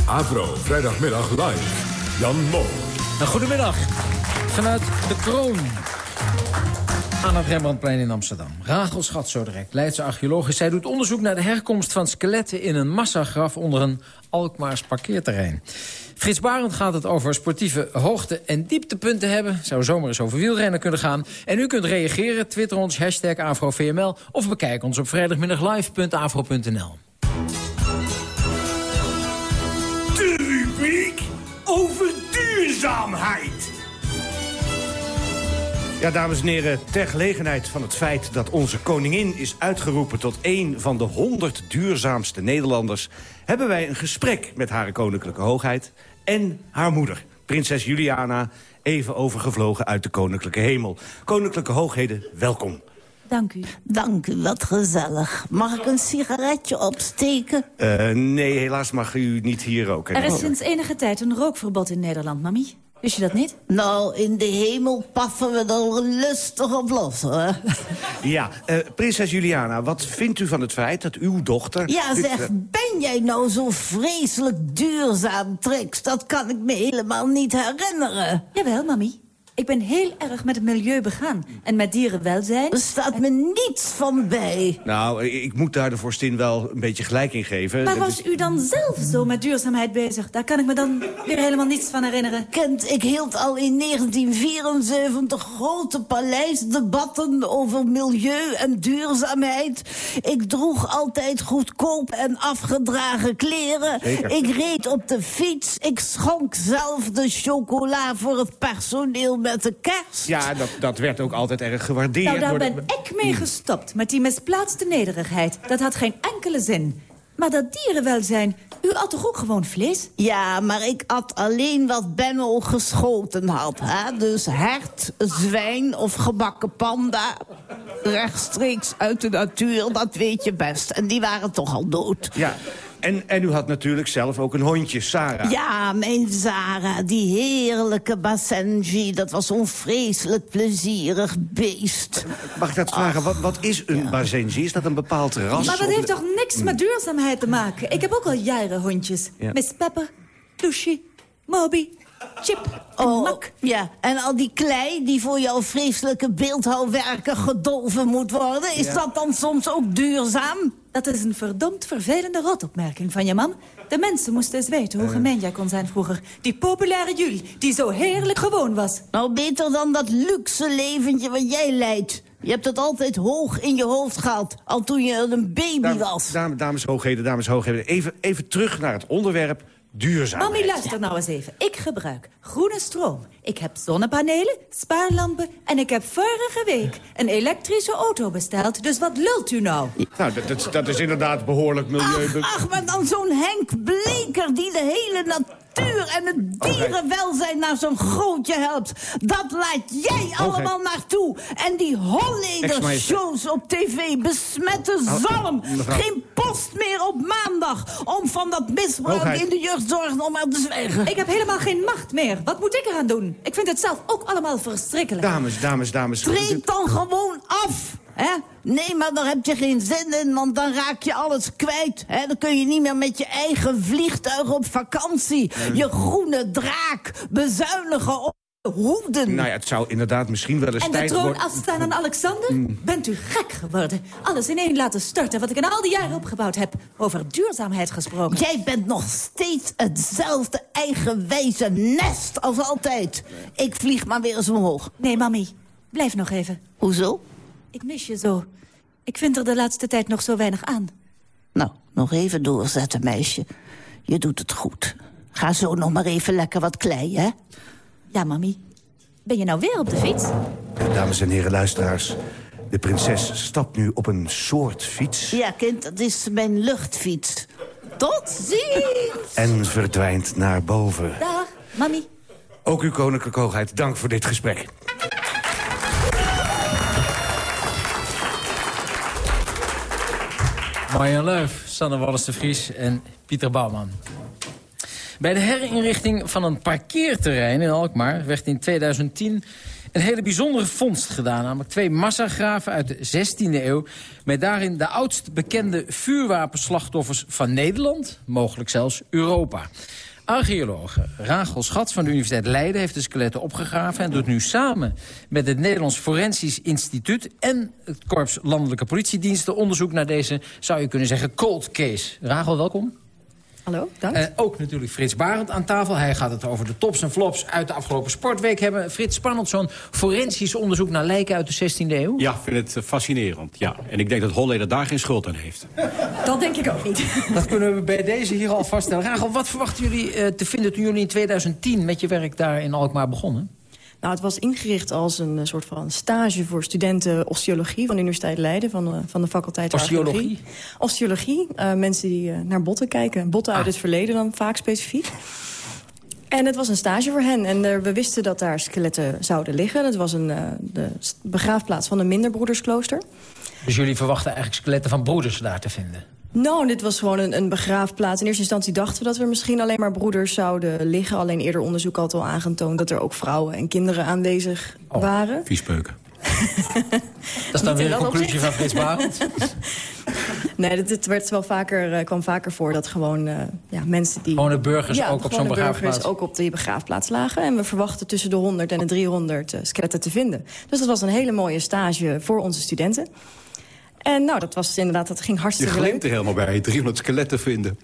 Avro, vrijdagmiddag live. Jan Mol. Nou, goedemiddag. Vanuit de kroon aan het Rembrandtplein in Amsterdam. Rachel Schat zo direct, Leidse archeoloog. Zij doet onderzoek naar de herkomst van skeletten... in een massagraf onder een Alkmaars parkeerterrein. Frits Barend gaat het over sportieve hoogte- en dieptepunten hebben. Zou zomaar eens over wielrennen kunnen gaan. En u kunt reageren, twitter ons, AfroVML... of bekijk ons op vrijdagmiddaglive.afro.nl. De rubriek over duurzaamheid. Ja, dames en heren, ter gelegenheid van het feit dat onze koningin is uitgeroepen tot een van de 100 duurzaamste Nederlanders, hebben wij een gesprek met haar koninklijke hoogheid en haar moeder, prinses Juliana, even overgevlogen uit de koninklijke hemel. Koninklijke hoogheden, welkom. Dank u. Dank u, wat gezellig. Mag ik een sigaretje opsteken? Uh, nee, helaas mag u niet hier roken. Er is sinds enige tijd een rookverbod in Nederland, mami. Wist je dat niet? Nou, in de hemel paffen we er lustig op los, hoor. Ja, uh, prinses Juliana, wat vindt u van het feit dat uw dochter... Ja, zeg, ben jij nou zo vreselijk duurzaam, Trix? Dat kan ik me helemaal niet herinneren. Jawel, mami. Ik ben heel erg met het milieu begaan. En met dierenwelzijn... Er staat me niets van bij. Nou, ik moet daar de vorstin wel een beetje gelijk in geven. Maar was u dan zelf zo met duurzaamheid bezig? Daar kan ik me dan weer helemaal niets van herinneren. Kent, ik hield al in 1974 grote paleisdebatten over milieu en duurzaamheid. Ik droeg altijd goedkoop en afgedragen kleren. Zeker. Ik reed op de fiets. Ik schonk zelf de chocola voor het personeel met met de kerst. Ja, dat, dat werd ook altijd erg gewaardeerd. Nou, daar door de- ben ik mee gestopt met die misplaatste nederigheid. Dat had geen enkele zin. Maar dat dierenwelzijn, u at toch ook gewoon vlees? Ja, maar ik at alleen wat Benno geschoten had. Hè? Dus hert, zwijn of gebakken panda. Rechtstreeks uit de natuur, dat weet je best. En die waren toch al dood. Ja, en, en u had natuurlijk zelf ook een hondje, Sarah. Ja, mijn Zara, die heerlijke Basenji. Dat was zo'n vreselijk plezierig beest. Mag ik dat vragen? Wat, wat is een Basenji? Is dat een bepaald ras? Maar dat heeft toch niks met duurzaamheid te maken? Ik heb ook al jaren hondjes. Ja. Miss Pepper, Lucy, Moby, Chip en Oh, Mak. ja, en al die klei die voor jouw vreselijke beeldhouwwerken gedolven moet worden... is Ja. dat dan soms ook duurzaam? Dat is een verdomd vervelende rotopmerking van je man. De mensen moesten eens weten hoe gemeen jij kon zijn vroeger. Die populaire Jules, die zo heerlijk gewoon was. Nou, beter dan dat luxe leventje wat jij leidt. Je hebt het altijd hoog in je hoofd gehad, al toen je een baby was. Dame- dames, hoogheden, dames, hoogheden. Even, even terug naar het onderwerp duurzaamheid. Mami, luister nou eens even. Ik gebruik groene stroom. Ik heb zonnepanelen, spaarlampen en ik heb vorige week een elektrische auto besteld. Dus wat lult u nou? Nou, dat, dat, dat is inderdaad behoorlijk milieu... Ach, maar dan zo'n Henk Bleker die de hele natuur en het dierenwelzijn naar zo'n grootje helpt. Dat laat jij allemaal naartoe. En die Holleder-shows op tv besmetten Oh, zalm. Geen post meer op maandag om van dat misbruik in de jeugdzorg nog maar te zwijgen. Ik heb helemaal geen macht meer. Wat moet ik eraan doen? Ik vind het zelf ook allemaal verschrikkelijk. Dames, dames, dames. Treed dan gewoon af. Hè? Nee, maar daar heb je geen zin in, want dan raak je alles kwijt. Hè? Dan kun je niet meer met je eigen vliegtuig op vakantie. Je groene draak bezuinigen op de hoeden. Nou ja, het zou inderdaad misschien wel eens En de tijd troon worden... afstaan aan Alexander? Mm. Bent u gek geworden? Alles ineen laten storten wat ik in al die jaren opgebouwd heb. Over duurzaamheid gesproken. Jij bent nog steeds hetzelfde eigenwijze nest als altijd. Ik vlieg maar weer eens omhoog. Nee, mami. Blijf nog even. Hoezo? Ik mis je zo. Ik vind er de laatste tijd nog zo weinig aan. Nou, nog even doorzetten, meisje. Je doet het goed. Ga zo nog maar even lekker wat klei, hè? Ja, mami. Ben je nou weer op de fiets? Dames en heren luisteraars, de prinses stapt nu op een soort fiets... Ja, kind, dat is mijn luchtfiets. Tot ziens! en verdwijnt naar boven. Dag, mami. Ook uw koninklijke hoogheid, dank voor dit gesprek. Marjan Leuf, Sanne Wallis de Vries en Pieter Bouwman. Bij de herinrichting van een parkeerterrein in Alkmaar... werd in 2010 een hele bijzondere vondst gedaan. Namelijk twee massagraven uit de 16e eeuw... met daarin de oudst bekende vuurwapenslachtoffers van Nederland... mogelijk zelfs Europa. Archeologe Rachel Schat van de Universiteit Leiden heeft de skeletten opgegraven... en doet nu samen met het Nederlands Forensisch Instituut... en het Korps Landelijke Politiediensten onderzoek naar deze, zou je kunnen zeggen, cold case. Rachel, welkom. Hallo, dank. Eh, ook natuurlijk Frits Barend aan tafel. Hij gaat het over de tops en flops uit de afgelopen sportweek hebben. Frits, spannend zo'n forensisch onderzoek naar lijken uit de 16e eeuw. Ja, ik vind het eh, fascinerend. Ja. En ik denk dat Holleder daar geen schuld aan heeft. Dat denk ik ook niet. Dat kunnen we bij deze hier al vaststellen. Rachel, wat verwachten jullie eh, te vinden toen jullie in 2010 met je werk daar in Alkmaar begonnen? Nou, het was ingericht als een eh, soort van stage voor studenten osteologie van de Universiteit Leiden, van de, van de faculteit Osteologie? Osteologie, eh, mensen die eh, naar botten kijken. Botten uit het verleden dan vaak specifiek. En het was een stage voor hen. En eh, we wisten dat daar skeletten zouden liggen. Dat was een, eh, de begraafplaats van een minderbroedersklooster. Dus jullie verwachten eigenlijk skeletten van broeders daar te vinden? Nou, dit was gewoon een, een begraafplaats. In eerste instantie dachten we dat er misschien alleen maar broeders zouden liggen. Alleen eerder onderzoek had al aangetoond dat er ook vrouwen en kinderen aanwezig waren. Viespeuken. Dat is dan weer een conclusie van Frits Barend? Nee, het, het werd wel vaker, eh, kwam vaker voor dat gewoon eh, ja, mensen die... Gewone burgers ja, ook op zo'n gewone burgers begraafplaats? ook op die begraafplaats lagen. En we verwachten tussen de 100 en de 300 eh, skeletten te vinden. Dus dat was een hele mooie stage voor onze studenten. En nou, dat was inderdaad, dat ging Je hartstikke glimt leuk. er helemaal bij, 300 skeletten vinden.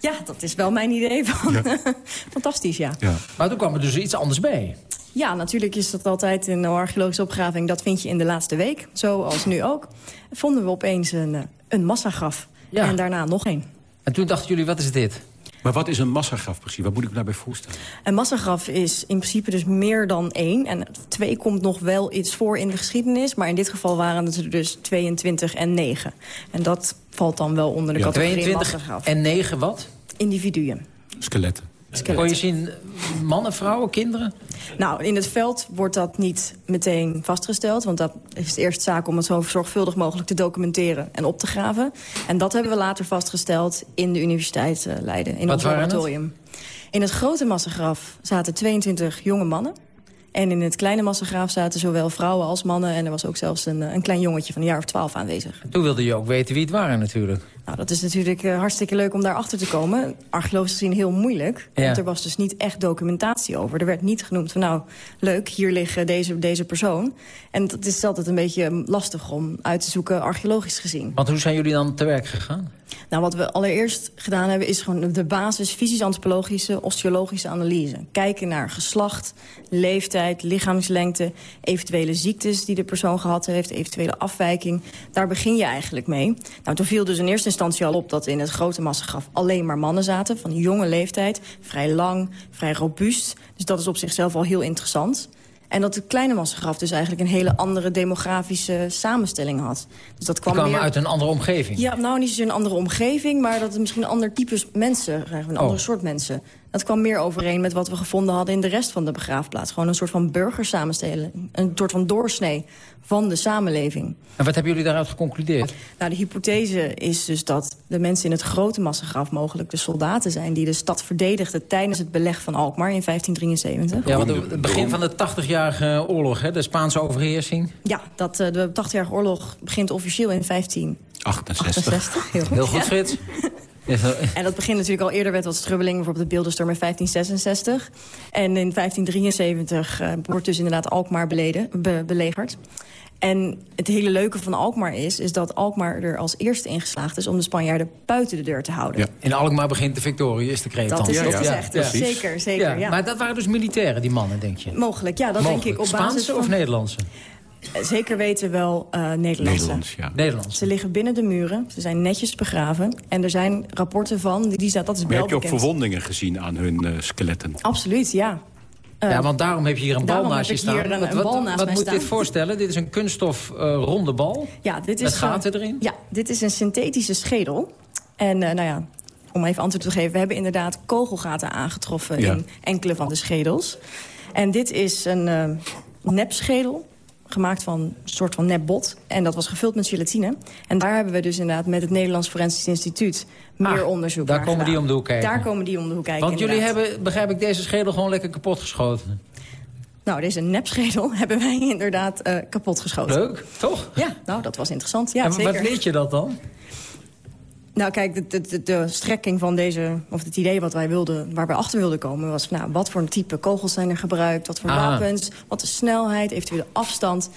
Ja, dat is wel mijn idee van. Fantastisch, ja. Ja. Maar toen kwam er dus iets anders bij. Ja, natuurlijk is dat altijd in een archeologische opgraving. Dat vind je in de laatste week, zoals nu ook. Vonden we opeens een, eh, een massagraf. En daarna nog één. En toen dachten jullie, wat is dit? Maar wat is een massagraf precies? Wat moet ik me daarbij voorstellen? Een massagraf is in principe dus meer dan één. En twee komt nog wel iets voor in de geschiedenis. Maar in dit geval waren het er dus 22 en 9. En dat valt dan wel onder de Ja. categorie 22 massagraf. en 9 wat? Individuen. Skeletten. Kon je zien mannen, vrouwen, kinderen? Nou, in het veld wordt dat niet meteen vastgesteld. Want dat is eerst zaak om het zo zorgvuldig mogelijk te documenteren en op te graven. En dat hebben we later vastgesteld in de Universiteit eh, Leiden, in Wat ons laboratorium. In het grote massagraf zaten 22 jonge mannen. En in het kleine massagraaf zaten zowel vrouwen als mannen. En er was ook zelfs een, eh, een klein jongetje van een jaar of twaalf aanwezig. Toen wilde je ook weten wie het waren natuurlijk. Nou, dat is natuurlijk eh, hartstikke leuk om daarachter te komen. Archeologisch gezien heel moeilijk. Ja. Want er was dus niet echt documentatie over. Er werd niet genoemd van nou, leuk, hier ligt deze, deze persoon. En dat is altijd een beetje lastig om uit te zoeken archeologisch gezien. Want hoe zijn jullie dan te werk gegaan? Nou, wat we allereerst gedaan hebben is gewoon de basis fysisch-antropologische, osteologische analyse. Kijken naar geslacht, leeftijd, lichaamslengte, eventuele ziektes die de persoon gehad heeft, eventuele afwijking. Daar begin je eigenlijk mee. Nou, toen viel dus in eerste instantie al op dat in het grote massagraf alleen maar mannen zaten, van jonge leeftijd, vrij lang, vrij robuust. Dus dat is op zichzelf al heel interessant. En dat het kleine massagraf dus eigenlijk een hele andere demografische samenstelling had. Dus dat kwam kwamen meer... uit een andere omgeving. Ja, nou niet zozeer een andere omgeving, maar dat het misschien een ander type mensen, een andere Oh. soort mensen. Dat kwam meer overeen met wat we gevonden hadden in de rest van de begraafplaats. Gewoon een soort van burgersamenstelling, een soort van doorsnee van de samenleving. En wat hebben jullie daaruit geconcludeerd? Nou, de hypothese is dus dat de mensen in het grote massagraf mogelijk de soldaten zijn... die de stad verdedigden tijdens het beleg van Alkmaar in 1573. Ja, want het begin van de 80-jarige oorlog, hè, de Spaanse overheersing. Ja, dat, eh, de 80-jarige oorlog begint officieel in 1568. Heel goed, Heel goed, ja. Frits. Ja, En dat begint natuurlijk al eerder met wat strubbeling. Bijvoorbeeld de beeldenstorm in 1566. En in 1573 eh, wordt dus inderdaad Alkmaar beleden, be- belegerd. En het hele leuke van Alkmaar is, is dat Alkmaar er als eerste in geslaagd is... om de Spanjaarden buiten de deur te houden. In Alkmaar begint de victorie, is de kreet Dat is wat ja. Zeker, zeker, ja. Maar dat waren dus militairen, die mannen, denk je? Mogelijk, ja, dat Mogelijk. denk ik op basis Spaanse van... of Nederlandse? Zeker weten wel eh Nederlandse. ja. Nederlands. Ze liggen binnen de muren, ze zijn netjes begraven. En er zijn rapporten van, die staat, dat is Maar wel heb je ook bekend. verwondingen gezien aan hun eh, skeletten? Absoluut, ja. Eh, ja, want daarom heb je hier een bal naast je staan. een- wat een wat, bal naast wat moet staan. dit voorstellen? Dit is een kunststof eh, ronde bal. Ja, dit is, Met gaten erin? Ja, dit is een synthetische schedel. En eh, nou ja, om even antwoord te geven... we hebben inderdaad kogelgaten aangetroffen Ja. in enkele van de schedels. En dit is een eh, nepschedel gemaakt van een soort van nepbot. En dat was gevuld met gelatine. En daar hebben we dus inderdaad met het Nederlands Forensisch Instituut... meer onderzoek Ah, daar naar komen die gedaan. om de hoek kijken. Daar komen die om de hoek kijken, Want jullie hebben, begrijp ik, deze schedel gewoon lekker kapot geschoten. Nou, deze nepschedel hebben wij inderdaad eh kapot geschoten. Leuk, toch? Ja, nou, dat was interessant. Ja, en zeker. wat leert je dat dan? Nou, kijk, de, de, de, de strekking van deze, of het idee wat wij wilden, waar wij achter wilden komen, was van, nou, wat voor een type kogels zijn er gebruikt, wat voor Ah. wapens, wat de snelheid, eventuele afstand.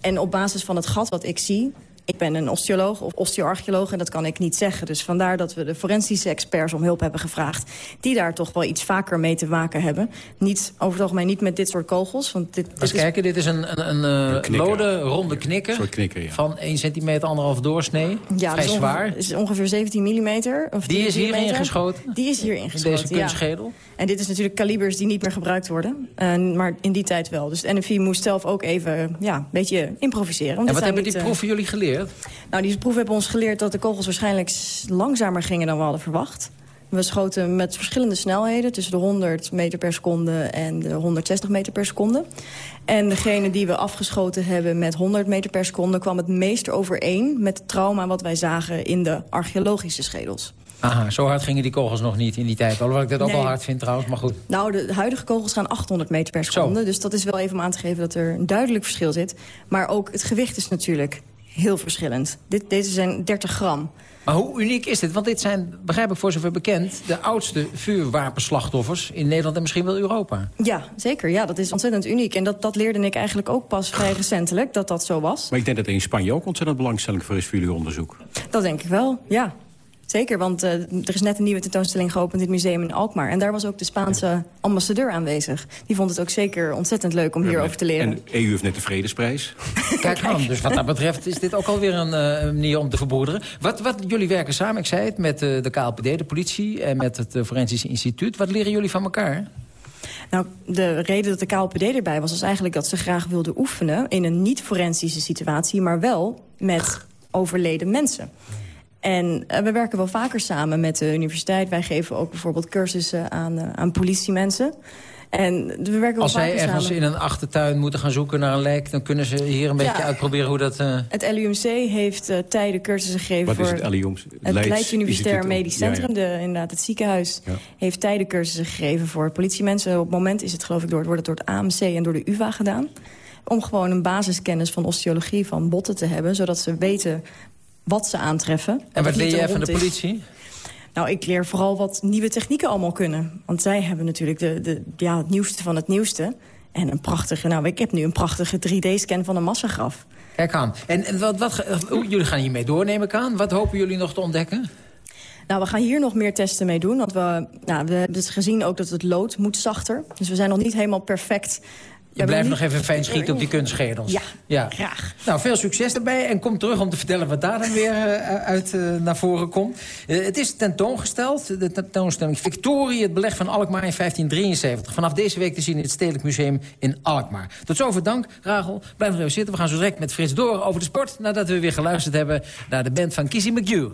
En op basis van het gat wat ik zie, ik ben een osteoloog of osteoarcheoloog en dat kan ik niet zeggen. Dus vandaar dat we de forensische experts om hulp hebben gevraagd. Die daar toch wel iets vaker mee te maken hebben. Niet, over het algemeen niet met dit soort kogels. Want dit, dit Eens is kijken, dit is een, een, een, eh, lode, ronde knikker. soort knikker, ja. Van 1 centimeter, anderhalf doorsnee. Ja, Vrij dat is zwaar. ongeveer, is ongeveer 17 mm. Of Die 10 is hierin millimeter. geschoten? Die is hier In ingeschoten, deze ja. kunstschedel? En dit is natuurlijk kalibers die niet meer gebruikt worden. En, maar in die tijd wel. Dus het NFI moest zelf ook even ja, een beetje improviseren. En wat hebben niet, die eh, proeven jullie geleerd? Nou, die proeven hebben ons geleerd dat de kogels waarschijnlijk langzamer gingen dan we hadden verwacht. We schoten met verschillende snelheden, tussen de 100 meter per seconde en de 160 meter per seconde. En degene die we afgeschoten hebben met 100 meter per seconde... kwam het meest overeen met het trauma wat wij zagen in de archeologische schedels. Aha, zo hard gingen die kogels nog niet in die tijd. Alhoewel ik dat ook Nee. wel hard vind trouwens, maar goed. Nou, de huidige kogels gaan 800 meter per seconde. Dus dat is wel even om aan te geven dat er een duidelijk verschil zit. Maar ook het gewicht is natuurlijk heel verschillend. Dit, deze zijn 30 gram. Maar hoe uniek is dit? Want dit zijn, begrijp ik voor zover bekend... de oudste vuurwapenslachtoffers in Nederland en misschien wel Europa. Ja, zeker. Ja, dat is ontzettend uniek. En dat, dat leerde ik eigenlijk ook pas vrij recentelijk, dat dat zo was. Maar ik denk dat er in Spanje ook ontzettend belangstelling voor is voor jullie onderzoek. Dat denk ik wel, ja. Zeker, want eh, er is net een nieuwe tentoonstelling geopend in het museum in Alkmaar. En daar was ook de Spaanse ambassadeur aanwezig. Die vond het ook zeker ontzettend leuk om hierover te leren. En de EU heeft net de Vredesprijs. Kijk aan, dus wat dat betreft is dit ook alweer een eh, een manier om te verbroederen. Wat, wat, jullie werken samen, ik zei het, met eh, de KLPD, de politie... en met het Forensisch Instituut. Wat leren jullie van elkaar? Nou, de reden dat de KLPD erbij was... was eigenlijk dat ze graag wilden oefenen... in een niet-forensische situatie, maar wel met overleden mensen. En eh, we werken wel vaker samen met de universiteit. Wij geven ook bijvoorbeeld cursussen aan, eh, aan politiemensen. En we werken wel Als zij vaker ergens samen. in een achtertuin moeten gaan zoeken naar een lijk... dan kunnen ze hier een beetje Ja. uitproberen hoe dat... eh, Het LUMC heeft tijden cursussen gegeven Wat is voor... het LUMC? Het Leids Leids Universitair. Medisch Ja, ja. Centrum, De, inderdaad het ziekenhuis... Ja. heeft tijden cursussen gegeven voor politiemensen. Op het moment is het geloof ik door, wordt het door het AMC en door de UvA gedaan. Om gewoon een basiskennis van osteologie van botten te hebben... zodat ze weten wat ze aantreffen. En wat leer jij een van de is. politie? Nou, ik leer vooral wat nieuwe technieken allemaal kunnen. Want zij hebben natuurlijk de, de, ja, het nieuwste van het nieuwste. En een prachtige, nou, ik heb nu een prachtige 3D-scan van een massagraf. Kijk aan. En, en wat, wat, hoe- jullie gaan hiermee doornemen, ik aan. Wat hopen jullie nog te ontdekken? Nou, we gaan hier nog meer testen mee doen. Want we, nou, we hebben dus gezien ook dat het lood moet zachter. Dus we zijn nog niet helemaal perfect. Je blijft nog even fijn schieten op die kunstschedels. Ja, ja, graag. Nou, veel succes erbij. En kom terug om te vertellen wat daar dan weer eh, uit eh, naar voren komt. Eh, het is tentoongesteld. De tentoonstelling Victorie, het beleg van Alkmaar in 1573. Vanaf deze week te zien in het Stedelijk Museum in Alkmaar. Tot zover dank, Rachel. Blijf nog even zitten. We gaan zo direct met Frits door over de sport... nadat we weer geluisterd hebben naar de band van Kizzy McHugh.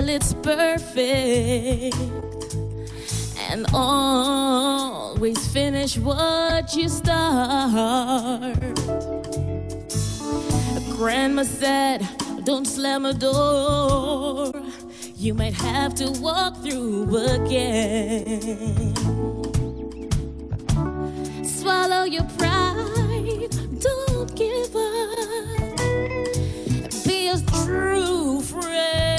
Till it's perfect. And always finish what you start. Grandma said, Don't slam a door. You might have to walk through again. Swallow your pride. Don't give up. Be a true friend.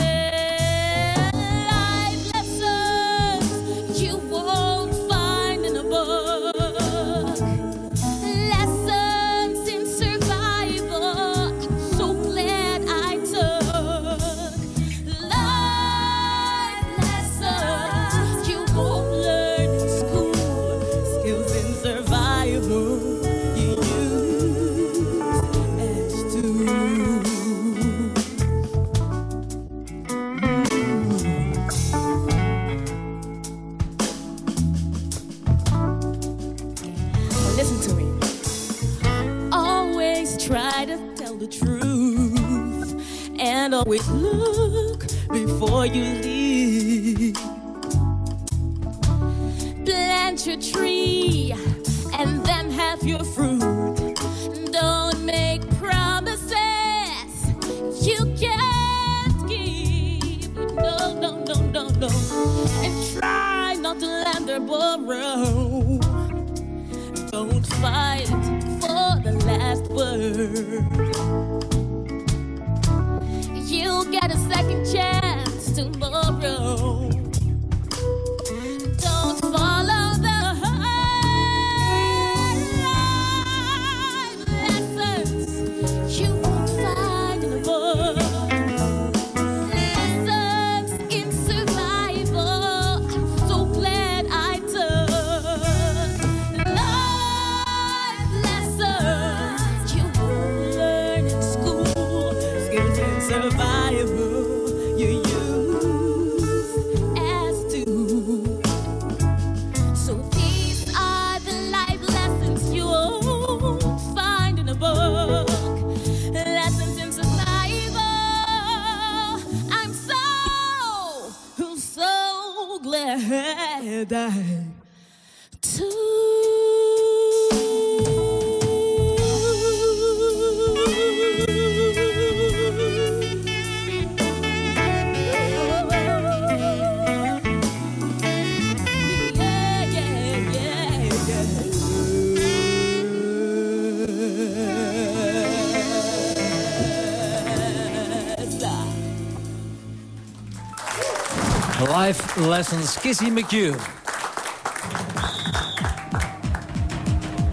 Life Lessons, Kissy McHugh.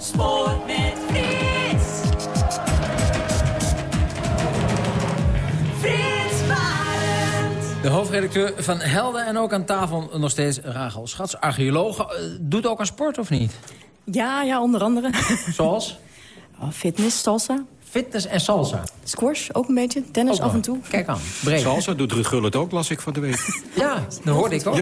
Sport met Frits. Frits Barend. De hoofdredacteur van Helden en ook aan tafel nog steeds Rachel Schats, archeoloog. Eh, Doet ook aan sport of niet? Ja, ja, onder andere. Zoals? Oh, fitness, salsa. Fitness en salsa. Squash ook een beetje. Tennis Ook af en toe. Kijk aan. Breed. Salsa doet Ruud Gullit ook, las ik van de week. Ja, dat hoorde ik ook.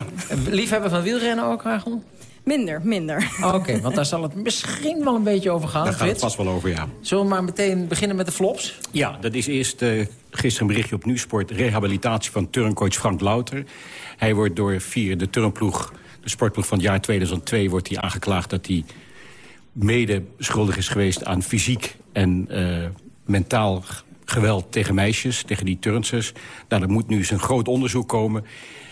Liefhebber van wielrennen ook, Rachel? Minder, minder. Oké, want daar zal het misschien wel een beetje over gaan, Daar gaat het vast wel over, ja. Zullen we maar meteen beginnen met de flops? Ja, dat is eerst eh, gisteren een berichtje op Nieuwsport... rehabilitatie van turncoach Frank Louter. Hij wordt door vier de turnploeg, de sportploeg van het jaar 2002... wordt hij aangeklaagd dat hij mede schuldig is geweest aan fysiek en eh, mentaal geweld tegen meisjes, tegen die turnsters. Nou, er moet nu eens een groot onderzoek komen.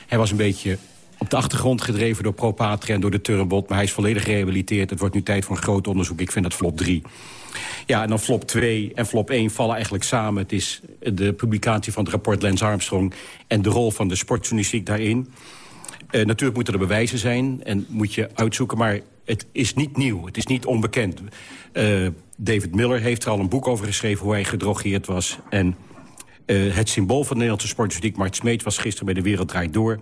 Hij was een beetje op de achtergrond gedreven door ProPatria en door de Turnbond... maar hij is volledig gerehabiliteerd. Het wordt nu tijd voor een groot onderzoek. Ik vind dat flop 3. Ja, en dan flop 2 en flop 1 vallen eigenlijk samen. Het is de publicatie van het rapport Lance Armstrong... en de rol van de sportjournalistiek daarin. Eh, natuurlijk moeten er bewijzen zijn en moet je uitzoeken... maar het is niet nieuw, het is niet onbekend. Eh, David Miller heeft er al een boek over geschreven... hoe hij gedrogeerd was. En eh, het symbool van de Nederlandse sportjournalistiek... Mart Smeet was gisteren bij De Wereld Door...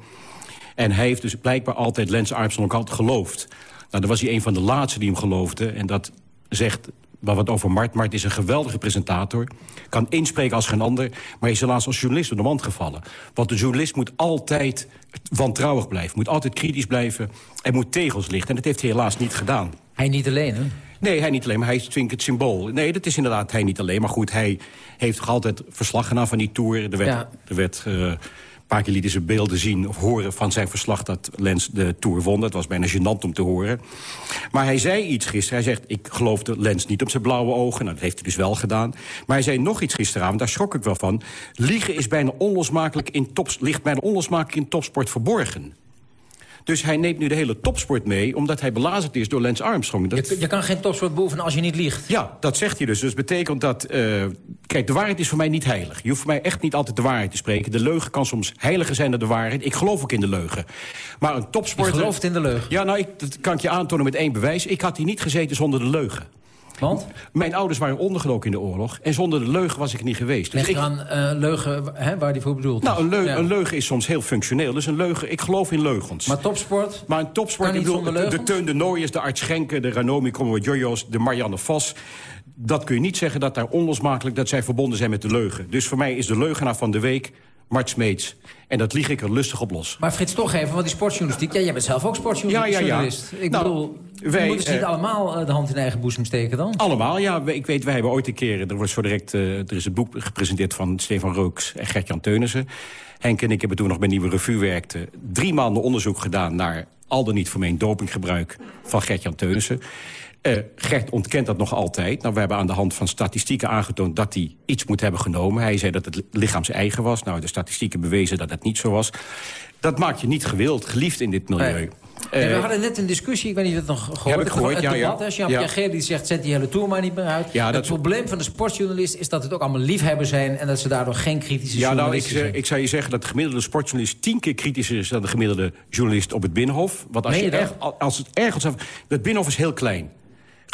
En hij heeft dus blijkbaar altijd Lance Armstrong altijd geloofd. Nou, dan was hij een van de laatste die hem geloofde. En dat zegt wat over Mart. Mart is een geweldige presentator. Kan inspreken als geen ander. Maar is helaas als journalist door de mand gevallen. Want de journalist moet altijd wantrouwig blijven. Moet altijd kritisch blijven. En moet tegels lichten. En dat heeft hij helaas niet gedaan. Hij niet alleen, hè? Nee, hij niet alleen, maar hij is ik het symbool. Nee, dat is inderdaad hij niet alleen. Maar goed, hij heeft toch altijd verslag gedaan van die tour. Er werd, Ja. er werd eh, een paar keer lieten ze beelden zien of horen van zijn verslag... dat Lens de Tour won. Dat was bijna gênant om te horen. Maar hij zei iets gisteren. Hij zegt, ik geloofde Lens niet op zijn blauwe ogen. Nou, dat heeft hij dus wel gedaan. Maar hij zei nog iets gisteravond, daar schrok ik wel van. Liegen is bijna onlosmakelijk in top, ligt bijna onlosmakelijk in topsport verborgen. Dus hij neemt nu de hele topsport mee... omdat hij belazerd is door Lance Armstrong. Dat... Je, je kan geen topsport beoefenen als je niet liegt. Ja, dat zegt hij dus. Dus dat betekent dat... eh, kijk, de waarheid is voor mij niet heilig. Je hoeft voor mij echt niet altijd de waarheid te spreken. De leugen kan soms heiliger zijn dan de waarheid. Ik geloof ook in de leugen. Maar een topsporter... Je gelooft in de leugen? Ja, nou, ik, dat kan ik je aantonen met één bewijs. Ik had hier niet gezeten zonder de leugen. Want? Mijn ouders waren ondergedoken in de oorlog. En zonder de leugen was ik niet geweest. Dus Leg ik, eraan eh, leugen hè, waar die voor bedoeld nou, een, Ja. een leugen is soms heel functioneel. Dus een leugen, ik geloof in leugens. Maar topsport? Maar een topsport, ik bedoel, de, de? Teun de Nooijes, de Art Schenken, de Ranomi Jojo's, de Marianne Vos... dat kun je niet zeggen dat daar onlosmakelijk dat zij verbonden zijn met de leugen. Dus voor mij is de leugenaar van de week Mart Smeets. En dat lieg ik er lustig op los. Maar Frits, toch even, want die sportjournalistiek... Ja, jij bent zelf ook sportjournalist. Ja, ja, ja. Ik Nou, bedoel, wij, moeten ze niet eh, allemaal eh, de hand in eigen boezem steken dan? Allemaal, ja. Ik weet, wij hebben ooit een keer... Er, wordt zo direct, eh, er is een boek gepresenteerd van Stefan Rooks en Gert-Jan Teunissen. Henk en ik hebben toen nog bij Nieuwe Revue werkte... drie maanden onderzoek gedaan naar al dan niet vermeend dopinggebruik van Gert-Jan Teunissen. Eh, Gert ontkent dat nog altijd. Nou, we hebben aan de hand van statistieken aangetoond dat hij iets moet hebben genomen. Hij zei dat het lichaams eigen was. Nou, de statistieken bewezen dat het niet zo was. Dat maakt je niet gewild, geliefd in dit milieu. Nee. Eh, we hadden net een discussie, ik weet niet of je het nog gehoord Heb ik hebt, gehoord, het ja, debat, ja. Jean Ja. Die zegt, zet die hele tour maar niet meer uit. Ja, het dat- probleem van de sportjournalist is dat het ook allemaal liefhebbers zijn... en dat ze daardoor geen kritische Ja, nou, ik, zijn. ik zou je zeggen dat de gemiddelde sportjournalist... tien keer kritischer is dan de gemiddelde journalist op het Binnenhof. Want als, je je dat? erg, als het ergens... Het Binnenhof is heel klein.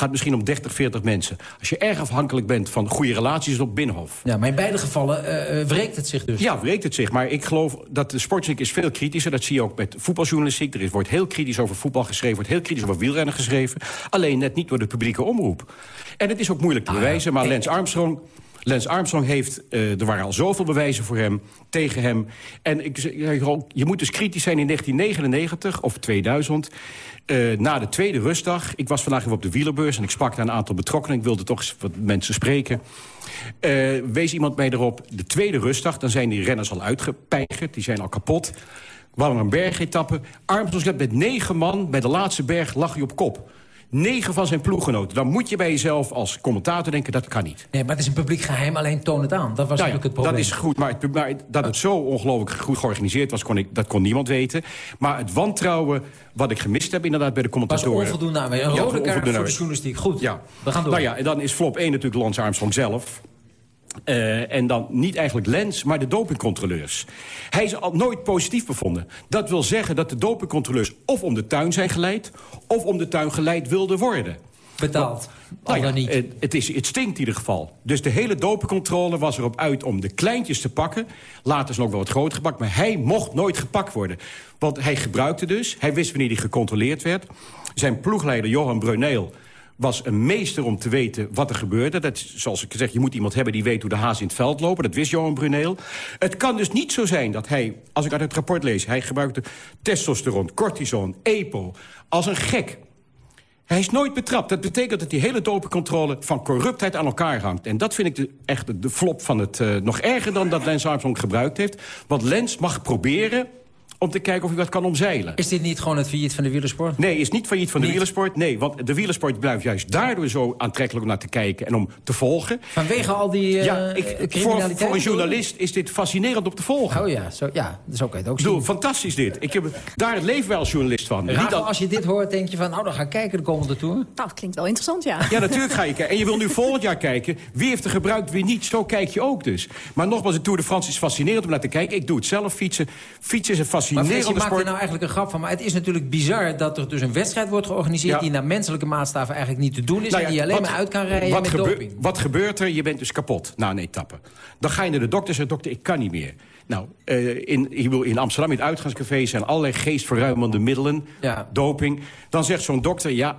Gaat misschien om 30, 40 mensen. Als je erg afhankelijk bent van goede relaties is het op Binnenhof. Ja, maar in beide gevallen eh, wreekt het zich dus. Ja, wreekt het zich. Maar ik geloof dat de sportjournalistiek is veel kritischer. Dat zie je ook met voetbaljournalistiek. Er is- wordt heel kritisch over voetbal geschreven. wordt heel kritisch over wielrennen geschreven. Alleen net niet door de publieke omroep. En het is ook moeilijk te bewijzen. Maar Lance Armstrong... Lance Armstrong heeft, eh, er waren al zoveel bewijzen voor hem, tegen hem. En ik zeg je moet dus kritisch zijn in 1999 of 2000... eh, na de tweede rustdag. Ik was vandaag even op de wielerbeurs en ik sprak naar een aantal betrokkenen. Ik wilde toch wat mensen spreken. Eh, wees iemand mij erop, de tweede rustdag... dan zijn die renners al uitgepeigerd, die zijn al kapot. We een bergetappe. Armstrong zegt met negen man, bij de laatste berg lag hij op kop. Negen van zijn ploeggenoten. Dan moet je bij jezelf als commentator denken, dat kan niet. Nee, maar het is een publiek geheim, alleen toon het aan. Dat was Nou ja, natuurlijk het probleem. Dat is goed, maar, het, maar dat het zo ongelooflijk goed georganiseerd was... Kon ik, dat kon niemand weten. Maar het wantrouwen wat ik gemist heb inderdaad bij de was commentatoren... onvoldoende aanwezig. Een Ja, rode kaart voor de journalistiek. Goed, Ja. we gaan door. Nou ja, en dan is flop 1 natuurlijk Lance Armstrong zelf. Eh, en dan niet eigenlijk Lens, maar de dopingcontroleurs. Hij is al nooit positief bevonden. Dat wil zeggen dat de dopingcontroleurs of om de tuin zijn geleid... of om de tuin geleid wilden worden. Betaald. Nou ja, niet. Het, is, het stinkt in ieder geval. Dus de hele dopingcontrole was erop uit om de kleintjes te pakken. Later is nog wel wat groter gepakt, maar hij mocht nooit gepakt worden. Want hij gebruikte dus, hij wist wanneer hij gecontroleerd werd. Zijn ploegleider Johan Bruneel was een meester om te weten wat er gebeurde. Dat, zoals ik zeg, je moet iemand hebben die weet hoe de haas in het veld lopen. Dat wist Johan Bruneel. Het kan dus niet zo zijn dat hij, als ik uit het rapport lees... hij gebruikte testosteron, cortison, EPO, als een gek. Hij is nooit betrapt. Dat betekent dat die hele dopencontrole van corruptheid aan elkaar hangt. En dat vind ik de, echt de flop van het... Uh, nog erger dan dat Lens Armstrong gebruikt heeft. Want Lens mag proberen om te kijken of hij wat kan omzeilen. Is dit niet gewoon het failliet van de wielersport? Nee, is niet failliet van de wielersport. Nee, want de wielersport blijft juist daardoor zo aantrekkelijk om naar te kijken en om te volgen. Vanwege al die uh, ja, ik, voor, voor, een journalist is dit fascinerend om te volgen. Oh ja, zo, ja zo kan je het ook ik bedoel, fantastisch dit. Ik heb daar het leven wel als journalist van. Rachel, dan... als je dit hoort, denk je van, nou, dan ga ik kijken de komende Tour. Nou, dat klinkt wel interessant, ja. Ja, natuurlijk ga je kijken. En je wil nu volgend jaar kijken, wie heeft er gebruikt, wie niet. Zo kijk je ook dus. Maar nogmaals, de Tour de France is fascinerend om naar te kijken. Ik doe het zelf, fietsen. Fietsen is een fascinerende sport nou eigenlijk een grap van. Maar het is natuurlijk bizar dat er dus een wedstrijd wordt georganiseerd... die naar menselijke maatstaven eigenlijk niet te doen is... Nou ja, en die alleen maar uit kan rijden wat met doping. Wat gebeurt er? Je bent dus kapot na een etappe. Dan ga je naar de dokter en zegt... dokter, ik kan niet meer. Nou, uh, in, in Amsterdam, in het uitgaanscafé... zijn allerlei geestverruimende middelen, ja. doping. Dan zegt zo'n dokter, ja,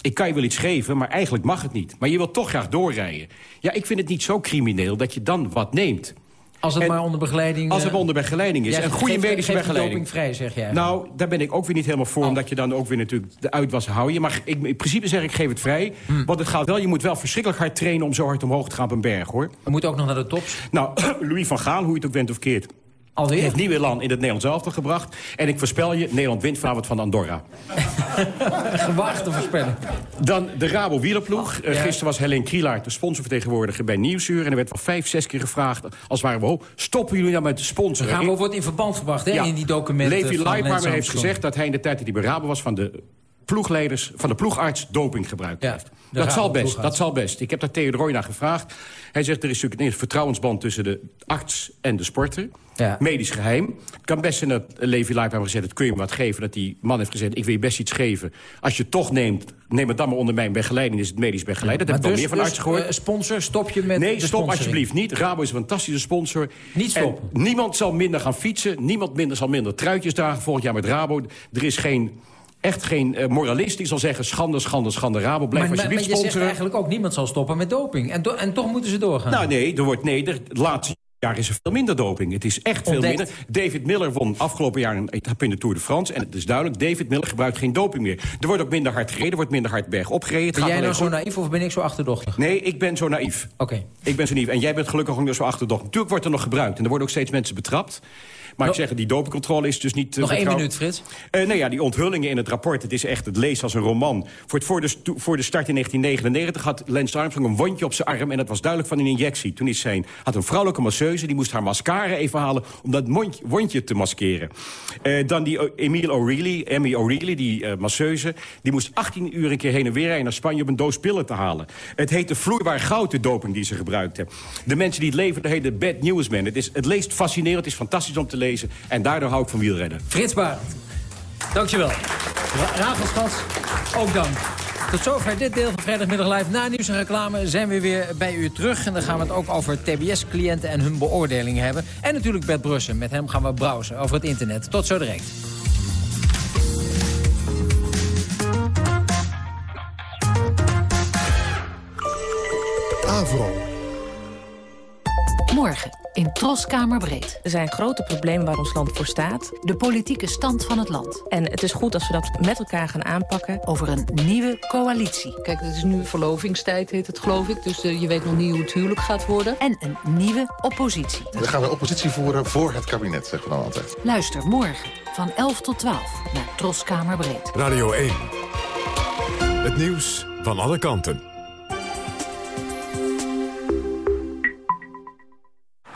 ik kan je wel iets geven, maar eigenlijk mag het niet. Maar je wilt toch graag doorrijden. Ja, ik vind het niet zo crimineel dat je dan wat neemt. Als het maar onder begeleiding... Als het uh, onder begeleiding is. Een goede geef, medische geef begeleiding. vrij, zeg jij. Nou, daar ben ik ook weer niet helemaal voor. Oh. Omdat je dan ook weer natuurlijk de uitwas hou je. Maar ik, in principe zeg ik, geef het vrij. Hmm. Want het gaat wel, je moet wel verschrikkelijk hard trainen... om zo hard omhoog te gaan op een berg, hoor. We moeten ook nog naar de tops. Nou, Louis van Gaal, hoe je het ook bent of keert... Alweer? heeft Nieuweland in het Nederlands elftal gebracht. En ik voorspel je, Nederland wint vanavond van Andorra. Gewaagde voorspelling. Dan de Rabo wielerploeg. Uh, Gisteren was Helene Krielaert de sponsorvertegenwoordiger bij Nieuwsuur. En er werd wel vijf, zes keer gevraagd, als waren we... Stoppen jullie nou met de sponsor? De Rabo wordt in verband gebracht hè, ja. in die documenten Levi Leipheimer heeft gezegd dat hij in de tijd dat hij bij Rabo was... van de ploegleiders, van de ploegarts doping gebruikt ja, heeft. Dat zal best, dat zal best. Ik heb daar Theo Roy naar gevraagd. Hij zegt, er is natuurlijk een vertrouwensband tussen de arts en de sporter. Ja. Medisch geheim. Het kan best zijn dat Levi Leip heeft gezegd... dat kun je me wat geven. Dat die man heeft gezegd, ik wil je best iets geven. Als je het toch neemt, neem het dan maar onder mijn begeleiding. Is het medisch begeleid. Dat heb ik dus, al meer van dus, arts gehoord. Uh, sponsor, stop je met Nee, stop alsjeblieft niet. Rabo is een fantastische sponsor. Niet stoppen. En niemand zal minder gaan fietsen. Niemand minder zal minder truitjes dragen volgend jaar met Rabo. Er is geen echt geen uh, moralist die zal zeggen... schande, schande, schande, Rabo, blijf maar, alsjeblieft maar, maar je sponsoren. zegt eigenlijk ook... niemand zal stoppen met doping. En, do en toch moeten ze doorgaan. Nou nee, er wordt, nee, laatste jaar is er veel minder doping. Het is echt veel minder. David Miller won afgelopen jaar een etappe in de Tour de France. En het is duidelijk, David Miller gebruikt geen doping meer. Er wordt ook minder hard gereden, er wordt minder hard bergop gereden. Het Ben jij nou zo naïef of ben ik zo achterdochtig? Nee, ik ben zo naïef. Oké. Ik ben zo naïef. En jij bent gelukkig ook nog zo achterdocht. Natuurlijk wordt er nog gebruikt. En er worden ook steeds mensen betrapt. Maar ik zeg, die dopingcontrole is dus niet... uh, Nog één minuut, Frits. Eh, nou ja, die onthullingen in het rapport, het is echt, het leest als een roman. Voor, het, voor, de, voor de start in 1999 had Lance Armstrong een wondje op zijn arm... en dat was duidelijk van een injectie. Toen is zijn, had een vrouwelijke masseuse, die moest haar mascara even halen... om dat mondje- wondje te maskeren. Eh, dan die Emile O'Reilly, Emmy O'Reilly, die eh, masseuse... die moest 18 uur een keer heen en weer rijden naar Spanje... om een doos pillen te halen. Het heette vloeibaar goud, de doping die ze gebruikten. De mensen die het leven, dat heet de bad newsman. Het, is, het leest fascinerend, het is fantastisch om te lezen... en daardoor hou ik van wielrennen. Frits Barend. Dankjewel. Ra Rafelschats, ook dank. Tot zover dit deel van Vrijdagmiddag Live. Na nieuws en reclame zijn we weer bij u terug. En dan gaan we het ook over TBS-cliënten en hun beoordelingen hebben. En natuurlijk Bert Brussen. Met hem gaan we browsen over het internet. Tot zo direct. Avro. Morgen in Troskamerbreed. Er zijn grote problemen waar ons land voor staat. De politieke stand van het land. En het is goed als we dat met elkaar gaan aanpakken. Over een nieuwe coalitie. Kijk, het is nu verlovingstijd, heet het geloof ik. Dus eh, je weet nog niet hoe het huwelijk gaat worden. En een nieuwe oppositie. Dan gaan we oppositie voeren voor het kabinet, zeggen we dan altijd. Luister morgen van 11 tot 12 naar Troskamerbreed. Radio 1. Het nieuws van alle kanten.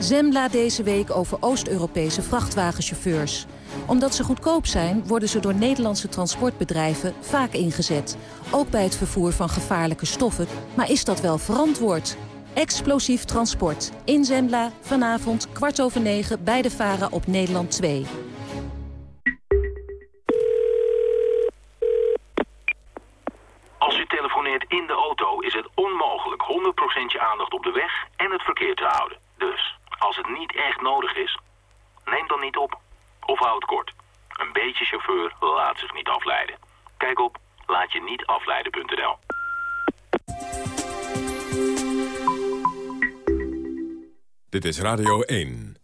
Zembla deze week over Oost-Europese vrachtwagenchauffeurs. Omdat ze goedkoop zijn, worden ze door Nederlandse transportbedrijven vaak ingezet. Ook bij het vervoer van gevaarlijke stoffen. Maar is dat wel verantwoord? Explosief transport. In Zembla, vanavond, kwart over negen, bij de Vara op Nederland 2. Als u telefoneert in de auto is het onmogelijk 100% je aandacht op de weg en het verkeer te houden. Dus, als het niet echt nodig is, neem dan niet op. Of houd kort. Een beetje chauffeur laat zich niet afleiden. Kijk op laatje-niet-afleiden.nl. Dit is Radio 1.